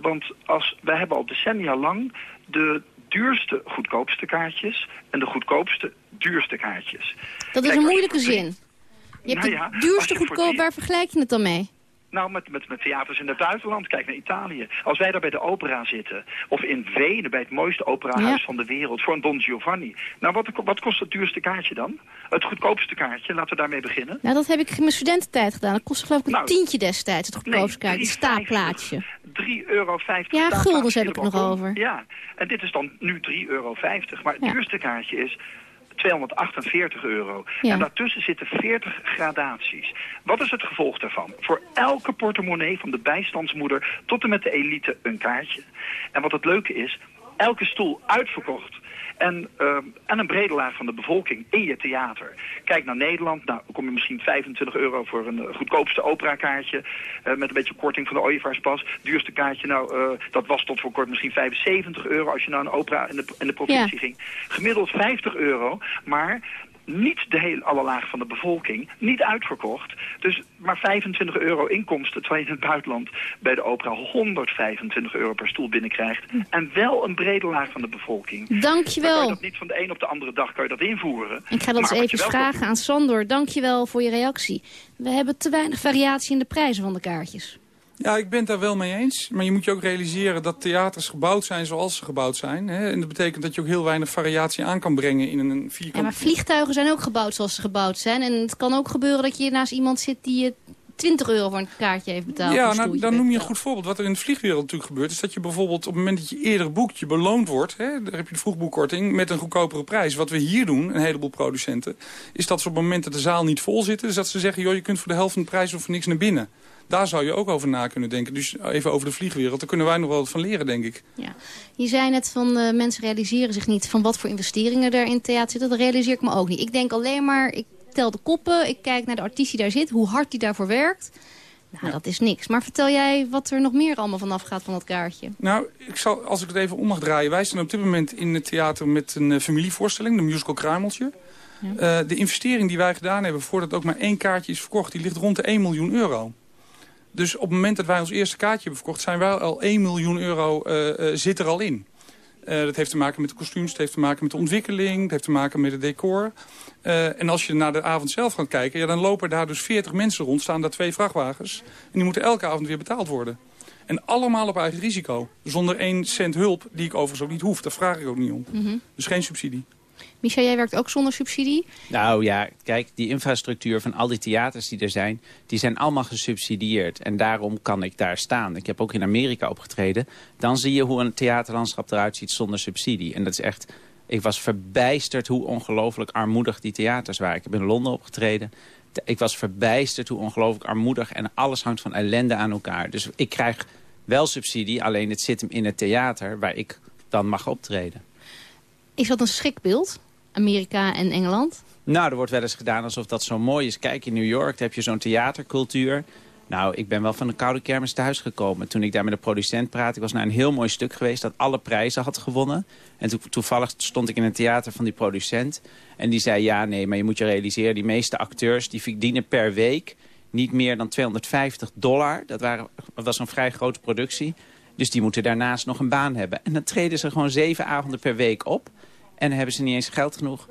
Want als, wij hebben al decennia lang de duurste goedkoopste kaartjes en de goedkoopste duurste kaartjes. Dat is Kijk, een moeilijke zin. Je hebt Nou de ja, als duurste goedkoop, waar vergelijk je het dan mee? Nou, met, met, met theaters in het buitenland. Kijk naar Italië. Als wij daar bij de opera zitten, of in Wenen bij het mooiste operahuis Ja. van de wereld, voor een Don Giovanni. Nou, wat, wat kost het duurste kaartje dan? Het goedkoopste kaartje, laten we daarmee beginnen. Nou, dat heb ik in mijn studententijd gedaan. Dat kostte geloof ik een Nou, tientje destijds, het goedkoopste nee, kaartje, een staapplaatje. 3,50 euro. Ja, staat guldens heb ik er nog over. Ja, en dit is dan nu 3,50 euro. Maar het Ja. duurste kaartje is 248 euro. Ja. En daartussen zitten 40 gradaties. Wat is het gevolg daarvan? Voor elke portemonnee van de bijstandsmoeder tot en met de elite een kaartje. En wat het leuke is, elke stoel uitverkocht. En, ehm, en een brede laag van de bevolking in je theater. Kijk naar Nederland, nou dan kom je misschien 25 euro voor een eh, goedkoopste operakaartje. eh, met een beetje korting van de ooievaarspas. Duurste kaartje, nou eh, dat was tot voor kort misschien 75 euro als je naar een opera in de, in de provincie Ja. ging. Gemiddeld 50 euro, maar niet de hele alle laag van de bevolking, niet uitverkocht. Dus maar 25 euro inkomsten, terwijl je in het buitenland bij de opera 125 euro per stoel binnenkrijgt. En wel een brede laag van de bevolking. Dan kan Dankjewel. je dat niet van de een op de andere dag kan je dat invoeren. Ik ga dat Maar eens even vragen aan Sandor. Dankjewel voor je reactie. We hebben te weinig variatie in de prijzen van de kaartjes. Ja, ik ben het daar wel mee eens. Maar je moet je ook realiseren dat theaters gebouwd zijn zoals ze gebouwd zijn. Hè? En dat betekent dat je ook heel weinig variatie aan kan brengen in een vierkant... Ja, maar vliegtuigen zijn ook gebouwd zoals ze gebouwd zijn. En het kan ook gebeuren dat je naast iemand zit die je 20 euro voor een kaartje heeft betaald. Ja, nou, dan noem je een goed voorbeeld. Wat er in de vliegwereld natuurlijk gebeurt... is dat je bijvoorbeeld op het moment dat je eerder boekt... je beloond wordt, hè, daar heb je de vroegboekkorting... met een goedkopere prijs. Wat we hier doen, een heleboel producenten... is dat ze op het moment dat de zaal niet vol zit... is dat ze zeggen, joh, je kunt voor de helft van de prijs of voor niks naar binnen. Daar zou je ook over na kunnen denken. Dus even over de vliegwereld. Daar kunnen wij nog wel wat van leren, denk ik. Ja. Je zei net van uh, mensen realiseren zich niet van wat voor investeringen er in theater zitten. Dat realiseer ik me ook niet. Ik denk alleen maar, ik tel de koppen, ik kijk naar de artiest die daar zit, hoe hard die daarvoor werkt. Nou, ja. dat is niks. Maar vertel jij wat er nog meer allemaal vanaf gaat van dat kaartje? Nou, ik zal, als ik het even om mag draaien. Wij staan op dit moment in het theater met een uh, familievoorstelling, de musical Kruimeltje. Ja. Uh, de investering die wij gedaan hebben voordat ook maar één kaartje is verkocht, die ligt rond de 1 miljoen euro. Dus op het moment dat wij ons eerste kaartje hebben verkocht... zijn wij al 1 miljoen euro uh, uh, zit er al in. Uh, dat heeft te maken met de kostuums, het heeft te maken met de ontwikkeling... het heeft te maken met het decor. en als je naar de avond zelf gaat kijken... Ja, dan lopen daar dus 40 mensen rond, staan daar twee vrachtwagens... en die moeten elke avond weer betaald worden. En allemaal op eigen risico. Zonder één cent hulp, die ik overigens ook niet hoef. Daar vraag ik ook niet om. Mm -hmm. Dus geen subsidie. Micha, jij werkt ook zonder subsidie? Nou ja, kijk, die infrastructuur van al die theaters die er zijn... die zijn allemaal gesubsidieerd. En daarom kan ik daar staan. Ik heb ook in Amerika opgetreden. Dan zie je hoe een theaterlandschap eruit ziet zonder subsidie. En dat is echt... Ik was verbijsterd hoe ongelooflijk armoedig die theaters waren. Ik heb in Londen opgetreden. Ik was verbijsterd hoe ongelooflijk armoedig... en alles hangt van ellende aan elkaar. Dus ik krijg wel subsidie, alleen het zit hem in het theater... waar ik dan mag optreden. Is dat een schrikbeeld? Amerika en Engeland? Nou, er wordt wel eens gedaan alsof dat zo mooi is. Kijk, in New York heb je zo'n theatercultuur. Nou, ik ben wel van de koude kermis thuis gekomen. Toen ik daar met de producent praatte, ik was naar een heel mooi stuk geweest... dat alle prijzen had gewonnen. En to toevallig stond ik in een theater van die producent. En die zei, ja, nee, maar je moet je realiseren... die meeste acteurs, die verdienen per week niet meer dan 250 dollar. Dat, waren, dat was een vrij grote productie. Dus die moeten daarnaast nog een baan hebben. En dan treden ze gewoon zeven avonden per week op. En hebben ze niet eens geld genoeg.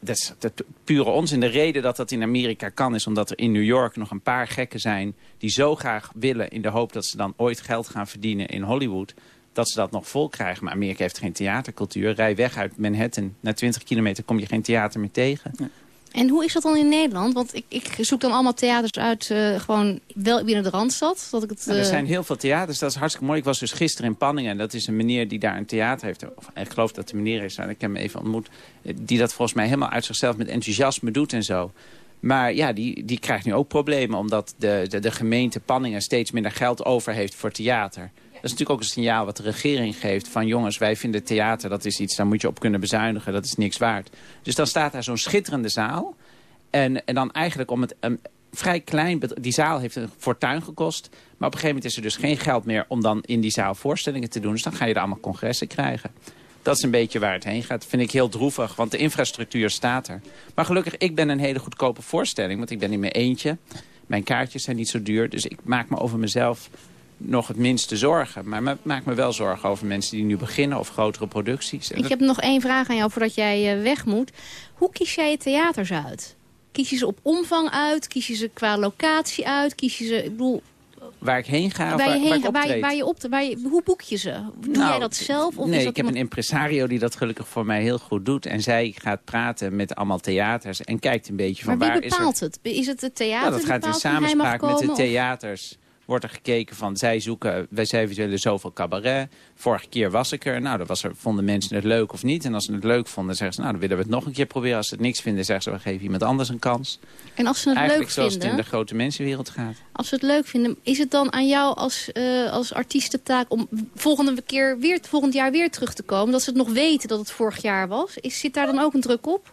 Dus dat is pure onzin. De reden dat dat in Amerika kan is omdat er in New York nog een paar gekken zijn... die zo graag willen in de hoop dat ze dan ooit geld gaan verdienen in Hollywood... dat ze dat nog vol krijgen. Maar Amerika heeft geen theatercultuur. Rij weg uit Manhattan. Na 20 kilometer kom je geen theater meer tegen. En hoe is dat dan in Nederland? Want ik, ik zoek dan allemaal theaters uit, uh, gewoon wel binnen de Randstad. Dat ik het, uh... nou, er zijn heel veel theaters, dat is hartstikke mooi. Ik was dus gisteren in Panningen en dat is een meneer die daar een theater heeft. Of, ik geloof dat de meneer is, nou, ik heb hem even ontmoet. Die dat volgens mij helemaal uit zichzelf met enthousiasme doet en zo. Maar ja, die, die krijgt nu ook problemen omdat de, de, de gemeente Panningen steeds minder geld over heeft voor theater. Dat is natuurlijk ook een signaal wat de regering geeft van jongens, wij vinden theater, dat is iets, daar moet je op kunnen bezuinigen, dat is niks waard. Dus dan staat daar zo'n schitterende zaal. En, en dan eigenlijk om het vrij klein... Die zaal heeft een fortuin gekost. Maar op een gegeven moment is er dus geen geld meer... om dan in die zaal voorstellingen te doen. Dus dan ga je er allemaal congressen krijgen. Dat is een beetje waar het heen gaat. Dat vind ik heel droevig, want de infrastructuur staat er. Maar gelukkig, ik ben een hele goedkope voorstelling. Want ik ben in mijn eentje. Mijn kaartjes zijn niet zo duur. Dus ik maak me over mezelf nog het minste zorgen. Maar ik maak me wel zorgen over mensen die nu beginnen... of grotere producties. En Ik dat- heb nog één vraag aan jou voordat jij eh, weg moet. Hoe kies jij je theaters uit? Kies je ze op omvang uit? Kies je ze qua locatie uit? Kies je ze, ik bedoel, Waar ik heen ga, of waar, je waar heen, ik waar, je, waar je op te, waar je, hoe boek je ze? Doe Nou, jij dat zelf? Of nee, is dat ik heb een impresario die dat gelukkig voor mij heel goed doet. En zij gaat praten met allemaal theaters en kijkt een beetje van Maar wie waar is er... bepaalt het? Is het het theater Ja, dat gaat in wie samenspraak met de theaters. Wordt er gekeken van, zij zoeken, wij zij willen zoveel cabaret. Vorige keer was ik er. Nou, dan was er, vonden mensen het leuk of niet. En als ze het leuk vonden, zeggen ze, nou, dan willen we het nog een keer proberen. Als ze het niks vinden, zeggen ze, we geven iemand anders een kans. En als ze het Eigenlijk leuk zoals vinden, het in de grote mensenwereld gaat. als ze het leuk vinden, is het dan aan jou als, eh als artiestentaak om volgende keer weer, volgend jaar weer terug te komen? Dat ze het nog weten dat het vorig jaar was? Is, zit daar dan ook een druk op?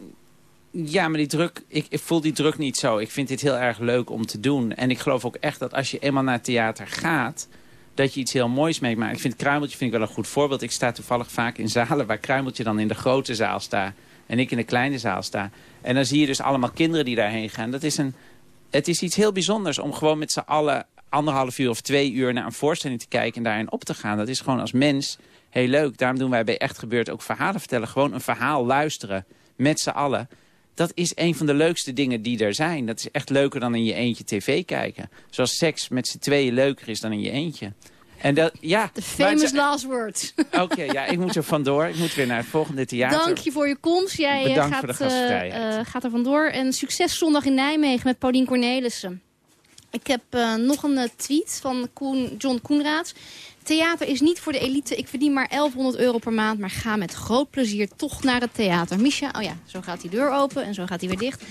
Ja, maar die druk, ik, ik voel die druk niet zo. Ik vind dit heel erg leuk om te doen. En ik geloof ook echt dat als je eenmaal naar theater gaat... dat je iets heel moois meemaakt. Ik vind Kruimeltje vind ik wel een goed voorbeeld. Ik sta toevallig vaak in zalen waar Kruimeltje dan in de grote zaal staat... en ik in de kleine zaal sta. En dan zie je dus allemaal kinderen die daarheen gaan. Dat is een, het is iets heel bijzonders om gewoon met z'n allen... anderhalf uur of twee uur naar een voorstelling te kijken... en daarin op te gaan. Dat is gewoon als mens heel leuk. Daarom doen wij bij Echt Gebeurd ook verhalen vertellen. Gewoon een verhaal luisteren met z'n allen dat is een van de leukste dingen die er zijn. Dat is echt leuker dan in je eentje tv kijken. Zoals seks met z'n tweeën leuker is dan in je eentje. En dat, ja. The famous last words. Oké, ja, ik moet er vandoor. Ik moet weer naar het volgende theater. Dank je voor je komst. Jij eh, Bedankt gaat, voor de eh, gastvrijheid. eh, gaat er vandoor. En succes zondag in Nijmegen met Paulien Cornelissen. Ik heb eh, nog een eh, tweet van Koen, John Koenraads. Theater is niet voor de elite. Ik verdien maar 1100 euro per maand. Maar ga met groot plezier toch naar het theater. Misha, oh ja, zo gaat die deur open en zo gaat die weer dicht.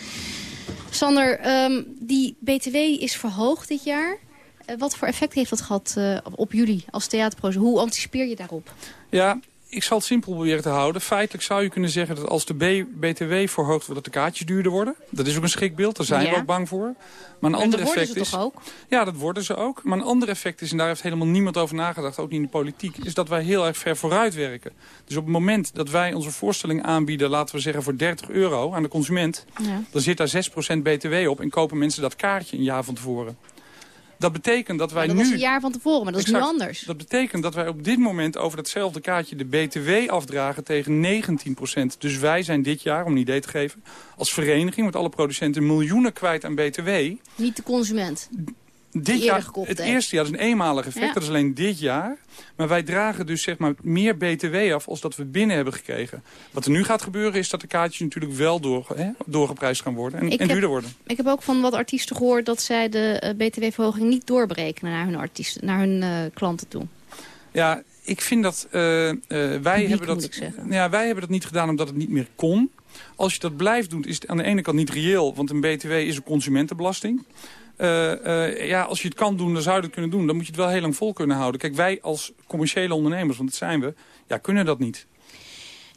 Sander, ehm, die BTW is verhoogd dit jaar. Eh, wat voor effect heeft dat gehad eh, op jullie als theaterproducer? Hoe anticipeer je daarop? Ja, ik zal het simpel proberen te houden. Feitelijk zou je kunnen zeggen dat als de B- BTW verhoogd wordt... dat de kaartjes duurder worden. Dat is ook een schrikbeeld, daar zijn Ja. we ook bang voor. Maar een En ander dat worden effect ze is... toch ook? Ja, dat worden ze ook. Maar een ander effect is, en daar heeft helemaal niemand over nagedacht... ook niet in de politiek, is dat wij heel erg ver vooruit werken. Dus op het moment dat wij onze voorstelling aanbieden... laten we zeggen voor 30 euro aan de consument... Ja. dan zit daar 6% BTW op en kopen mensen dat kaartje een jaar van tevoren. Dat betekent dat wij dat nu... was een jaar van tevoren, maar dat is nu anders. Dat betekent dat wij op dit moment over datzelfde kaartje de BTW afdragen tegen 19% Dus wij zijn dit jaar, om een idee te geven, als vereniging met alle producenten miljoenen kwijt aan BTW. Niet de consument. Dit jaar, gekocht het eerste jaar, dat is een eenmalig effect, Ja. dat is alleen dit jaar. Maar wij dragen dus zeg maar meer BTW af als dat we binnen hebben gekregen. Wat er nu gaat gebeuren is dat de kaartjes natuurlijk wel door, hè, doorgeprijsd gaan worden en, en heb- duurder worden. Ik heb ook van wat artiesten gehoord dat zij de eh, btw-verhoging niet doorberekenen naar hun, artiesten, naar hun eh, klanten toe. Ja, ik vind dat eh, wij, hebben dat ja, wij hebben dat niet gedaan omdat het niet meer kon. Als je dat blijft doen, is het aan de ene kant niet reëel, want een BTW is een consumentenbelasting. Eh, eh, ja, als je het kan doen, dan zou je het kunnen doen. Dan moet je het wel heel lang vol kunnen houden. Kijk, wij als commerciële ondernemers, want dat zijn we, ja, kunnen dat niet.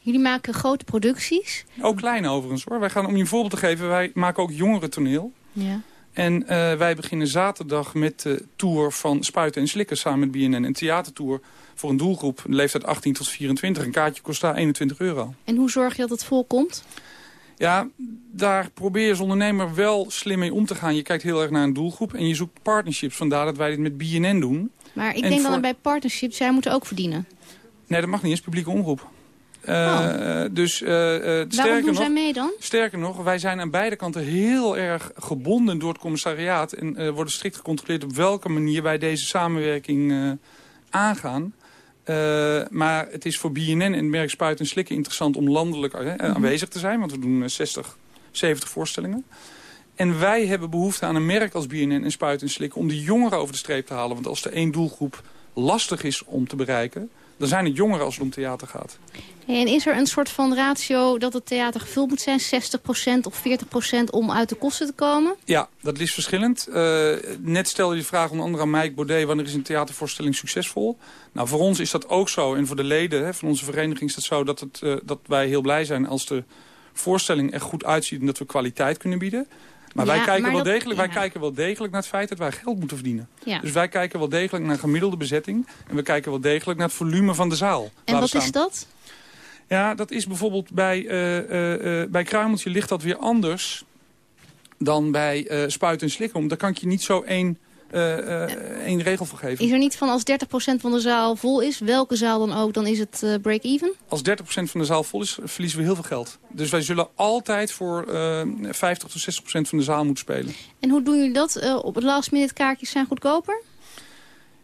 Jullie maken grote producties. Ook klein overigens hoor. Wij gaan, om je een voorbeeld te geven, wij maken ook jongerentoneel. Ja. En eh, wij beginnen zaterdag met de tour van Spuiten en Slikken samen met BNN. Een theatertour voor een doelgroep, de leeftijd 18 tot 24. Een kaartje kost daar 21 euro. En hoe zorg je dat het vol komt? Ja, daar probeer je als ondernemer wel slim mee om te gaan. Je kijkt heel erg naar een doelgroep en je zoekt partnerships. Vandaar dat wij dit met BNN doen. Maar ik En denk voor- dan bij partnerships, zij moeten ook verdienen. Nee, dat mag niet eens, publieke omroep. Eh, Dus eh, eh, Waarom sterker doen nog, zij mee dan? Sterker nog, wij zijn aan beide kanten heel erg gebonden door het commissariaat. En worden strikt gecontroleerd op welke manier wij deze samenwerking aangaan. Eh, maar het is voor BNN en het merk Spuit en Slikken interessant om landelijk eh, aanwezig te zijn. Want we doen eh, 60, 70 voorstellingen. En wij hebben behoefte aan een merk als BNN en Spuit en Slikken... om die jongeren over de streep te halen. Want als er één doelgroep lastig is om te bereiken... dan zijn het jongeren als het om theater gaat. En is er een soort van ratio dat het theater gevuld moet zijn? 60% of 40% om uit de kosten te komen? Ja, dat is verschillend. Eh, net stelde je de vraag onder andere aan Mike Baudet... wanneer is een theatervoorstelling succesvol? Nou, voor ons is dat ook zo. En voor de leden hè, van onze vereniging is dat zo... Dat, het, eh, dat wij heel blij zijn als de voorstelling er goed uitziet... en dat we kwaliteit kunnen bieden. Maar Ja, wij, kijken maar wel dat- degelijk, wij kijken wel degelijk naar het feit dat wij geld moeten verdienen. Ja. Dus wij kijken wel degelijk naar gemiddelde bezetting. En we kijken wel degelijk naar het volume van de zaal. En wat is dat? Ja, dat is bijvoorbeeld bij, eh, eh, eh, bij Kruimeltje ligt dat weer anders dan bij eh spuiten en slikken. Daar kan ik je niet zo één, één regel voor geven. Is er niet van als 30% van de zaal vol is, welke zaal dan ook, dan is het eh, break-even? Als 30% van de zaal vol is, verliezen we heel veel geld. Dus wij zullen altijd voor eh 50 tot 60% van de zaal moeten spelen. En hoe doen jullie dat? Eh, op het last minute kaartjes zijn goedkoper?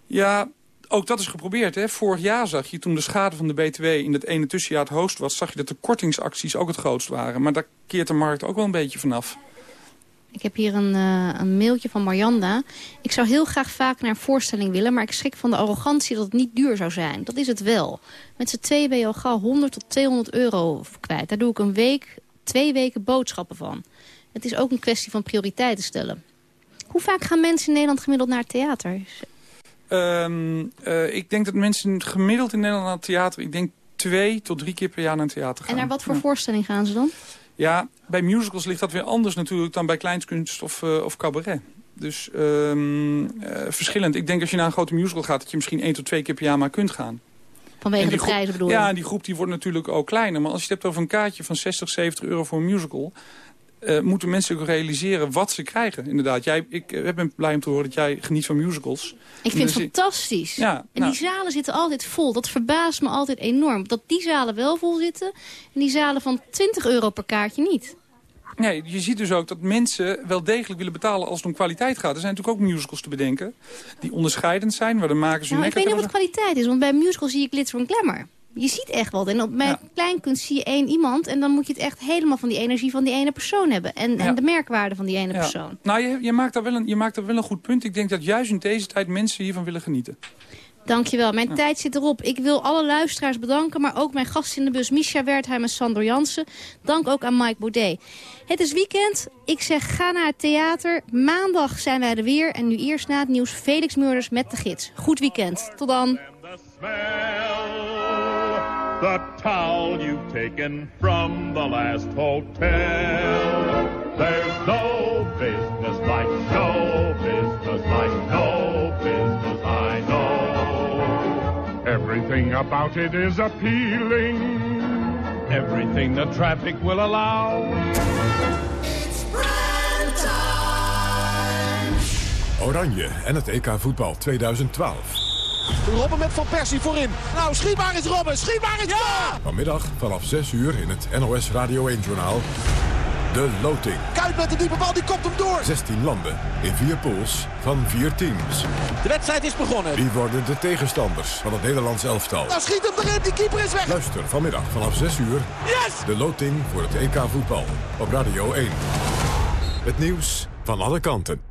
Ja, ook dat is geprobeerd. Hè. Vorig jaar zag je, toen de schade van de BTW in het ene tussenjaar het hoogst was... zag je dat de kortingsacties ook het grootst waren. Maar daar keert de markt ook wel een beetje vanaf. Ik heb hier een, eh, een mailtje van Marjanda. Ik zou heel graag vaak naar een voorstelling willen... maar ik schrik van de arrogantie dat het niet duur zou zijn. Dat is het wel. Met z'n tweeën ben je al gauw 100 tot 200 euro kwijt. Daar doe ik een week, twee weken boodschappen van. Het is ook een kwestie van prioriteiten stellen. Hoe vaak gaan mensen in Nederland gemiddeld naar het theater? Ehm, eh, ik denk dat mensen gemiddeld in Nederland naar het theater... ik denk twee tot drie keer per jaar naar het theater gaan. En naar wat voor Ja. voorstelling gaan ze dan? Ja, bij musicals ligt dat weer anders natuurlijk dan bij kleinkunst of, eh, of cabaret. Dus ehm, eh, verschillend. Ik denk als je naar een grote musical gaat... dat je misschien één tot twee keer per jaar maar kunt gaan. Vanwege de prijzen bedoel je? Ja, en die groep die wordt natuurlijk ook kleiner. Maar als je het hebt over een kaartje van 60, 70 euro voor een musical... eh, moeten mensen ook realiseren wat ze krijgen. Inderdaad, jij, ik eh, ben blij om te horen dat jij geniet van musicals. Ik vind Dus het fantastisch. Ja, en nou. die zalen zitten altijd vol. Dat verbaast me altijd enorm. Dat die zalen wel vol zitten en die zalen van 20 euro per kaartje niet. Nee, je ziet dus ook dat mensen wel degelijk willen betalen als het om kwaliteit gaat. Er zijn natuurlijk ook musicals te bedenken die onderscheidend zijn, waar de makers hun Nou, ik weet niet het kwaliteit is, want bij een musical zie ik Glitzer en Glamour. Je ziet echt wat. En op bij kleinkunst zie je één iemand en dan moet je het echt helemaal van die energie van die ene persoon hebben. En, Ja. en de merkwaarde van die ene Ja. persoon. Nou, je, je, maakt daar wel een, je maakt daar wel een goed punt. Ik denk dat juist in deze tijd mensen hiervan willen genieten. Dankjewel. Mijn tijd zit erop. Ik wil alle luisteraars bedanken, maar ook mijn gasten in de bus... Misha Wertheim en Sandro Jansen. Dank ook aan Mike Baudet. Het is weekend. Ik zeg ga naar het theater. Maandag zijn wij er weer. En nu eerst na het nieuws Felix Murders met de gids. Goed weekend. Tot dan. The towel you've taken from the last hotel. There's no business like no business like no business I know. Everything about it is appealing. Everything the traffic will allow. Oranje en het EK voetbal 2012. Robben met Van Persie voorin. Nou, schiet maar eens Robben, schiet maar eens ja! Vanmiddag vanaf 6 uur in het NOS Radio 1-journaal. De loting. Kuit met de diepe bal, die komt hem door. 16 landen in vier pools van vier teams. De wedstrijd is begonnen. Wie worden de tegenstanders van het Nederlands elftal? Nou, schiet hem erin, die keeper is weg. Luister vanmiddag vanaf 6 uur. Yes! De loting voor het EK voetbal op Radio 1. Het nieuws van alle kanten.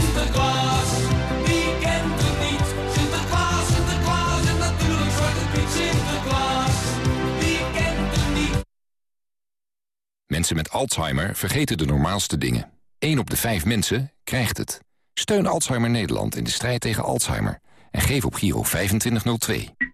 Sinterklaas, wie kent het niet? Sinterklaas, Sinterklaas en natuurlijk Zwarte Piet Sinterklaas. Wie kent het niet? Mensen met Alzheimer vergeten de normaalste dingen. 1 op de 5 mensen krijgt het. Steun Alzheimer Nederland in de strijd tegen Alzheimer. En geef op Giro 2502.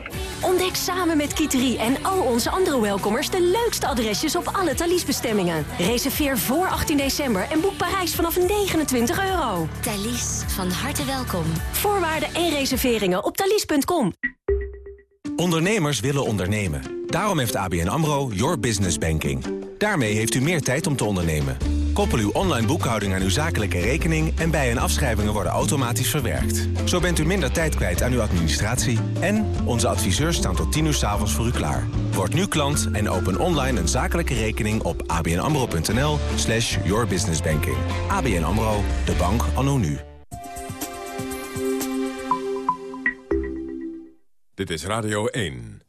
Ontdek samen met Kiteri en al onze andere welkomers... de leukste adresjes op alle Thalys-bestemmingen. Reserveer voor 18 december en boek Parijs vanaf 29 euro. Thalys, van harte welkom. Voorwaarden en reserveringen op thalys.com. Ondernemers willen ondernemen. Daarom heeft ABN AMRO Your Business Banking. Daarmee heeft u meer tijd om te ondernemen. Koppel uw online boekhouding aan uw zakelijke rekening... en bij- en afschrijvingen worden automatisch verwerkt. Zo bent u minder tijd kwijt aan uw administratie... en onze adviseurs staan tot 10 uur s'avonds voor u klaar. Word nu klant en open online een zakelijke rekening op abnamro.nl slash yourbusinessbanking. ABN AMRO, de bank anno nu. Dit is Radio 1.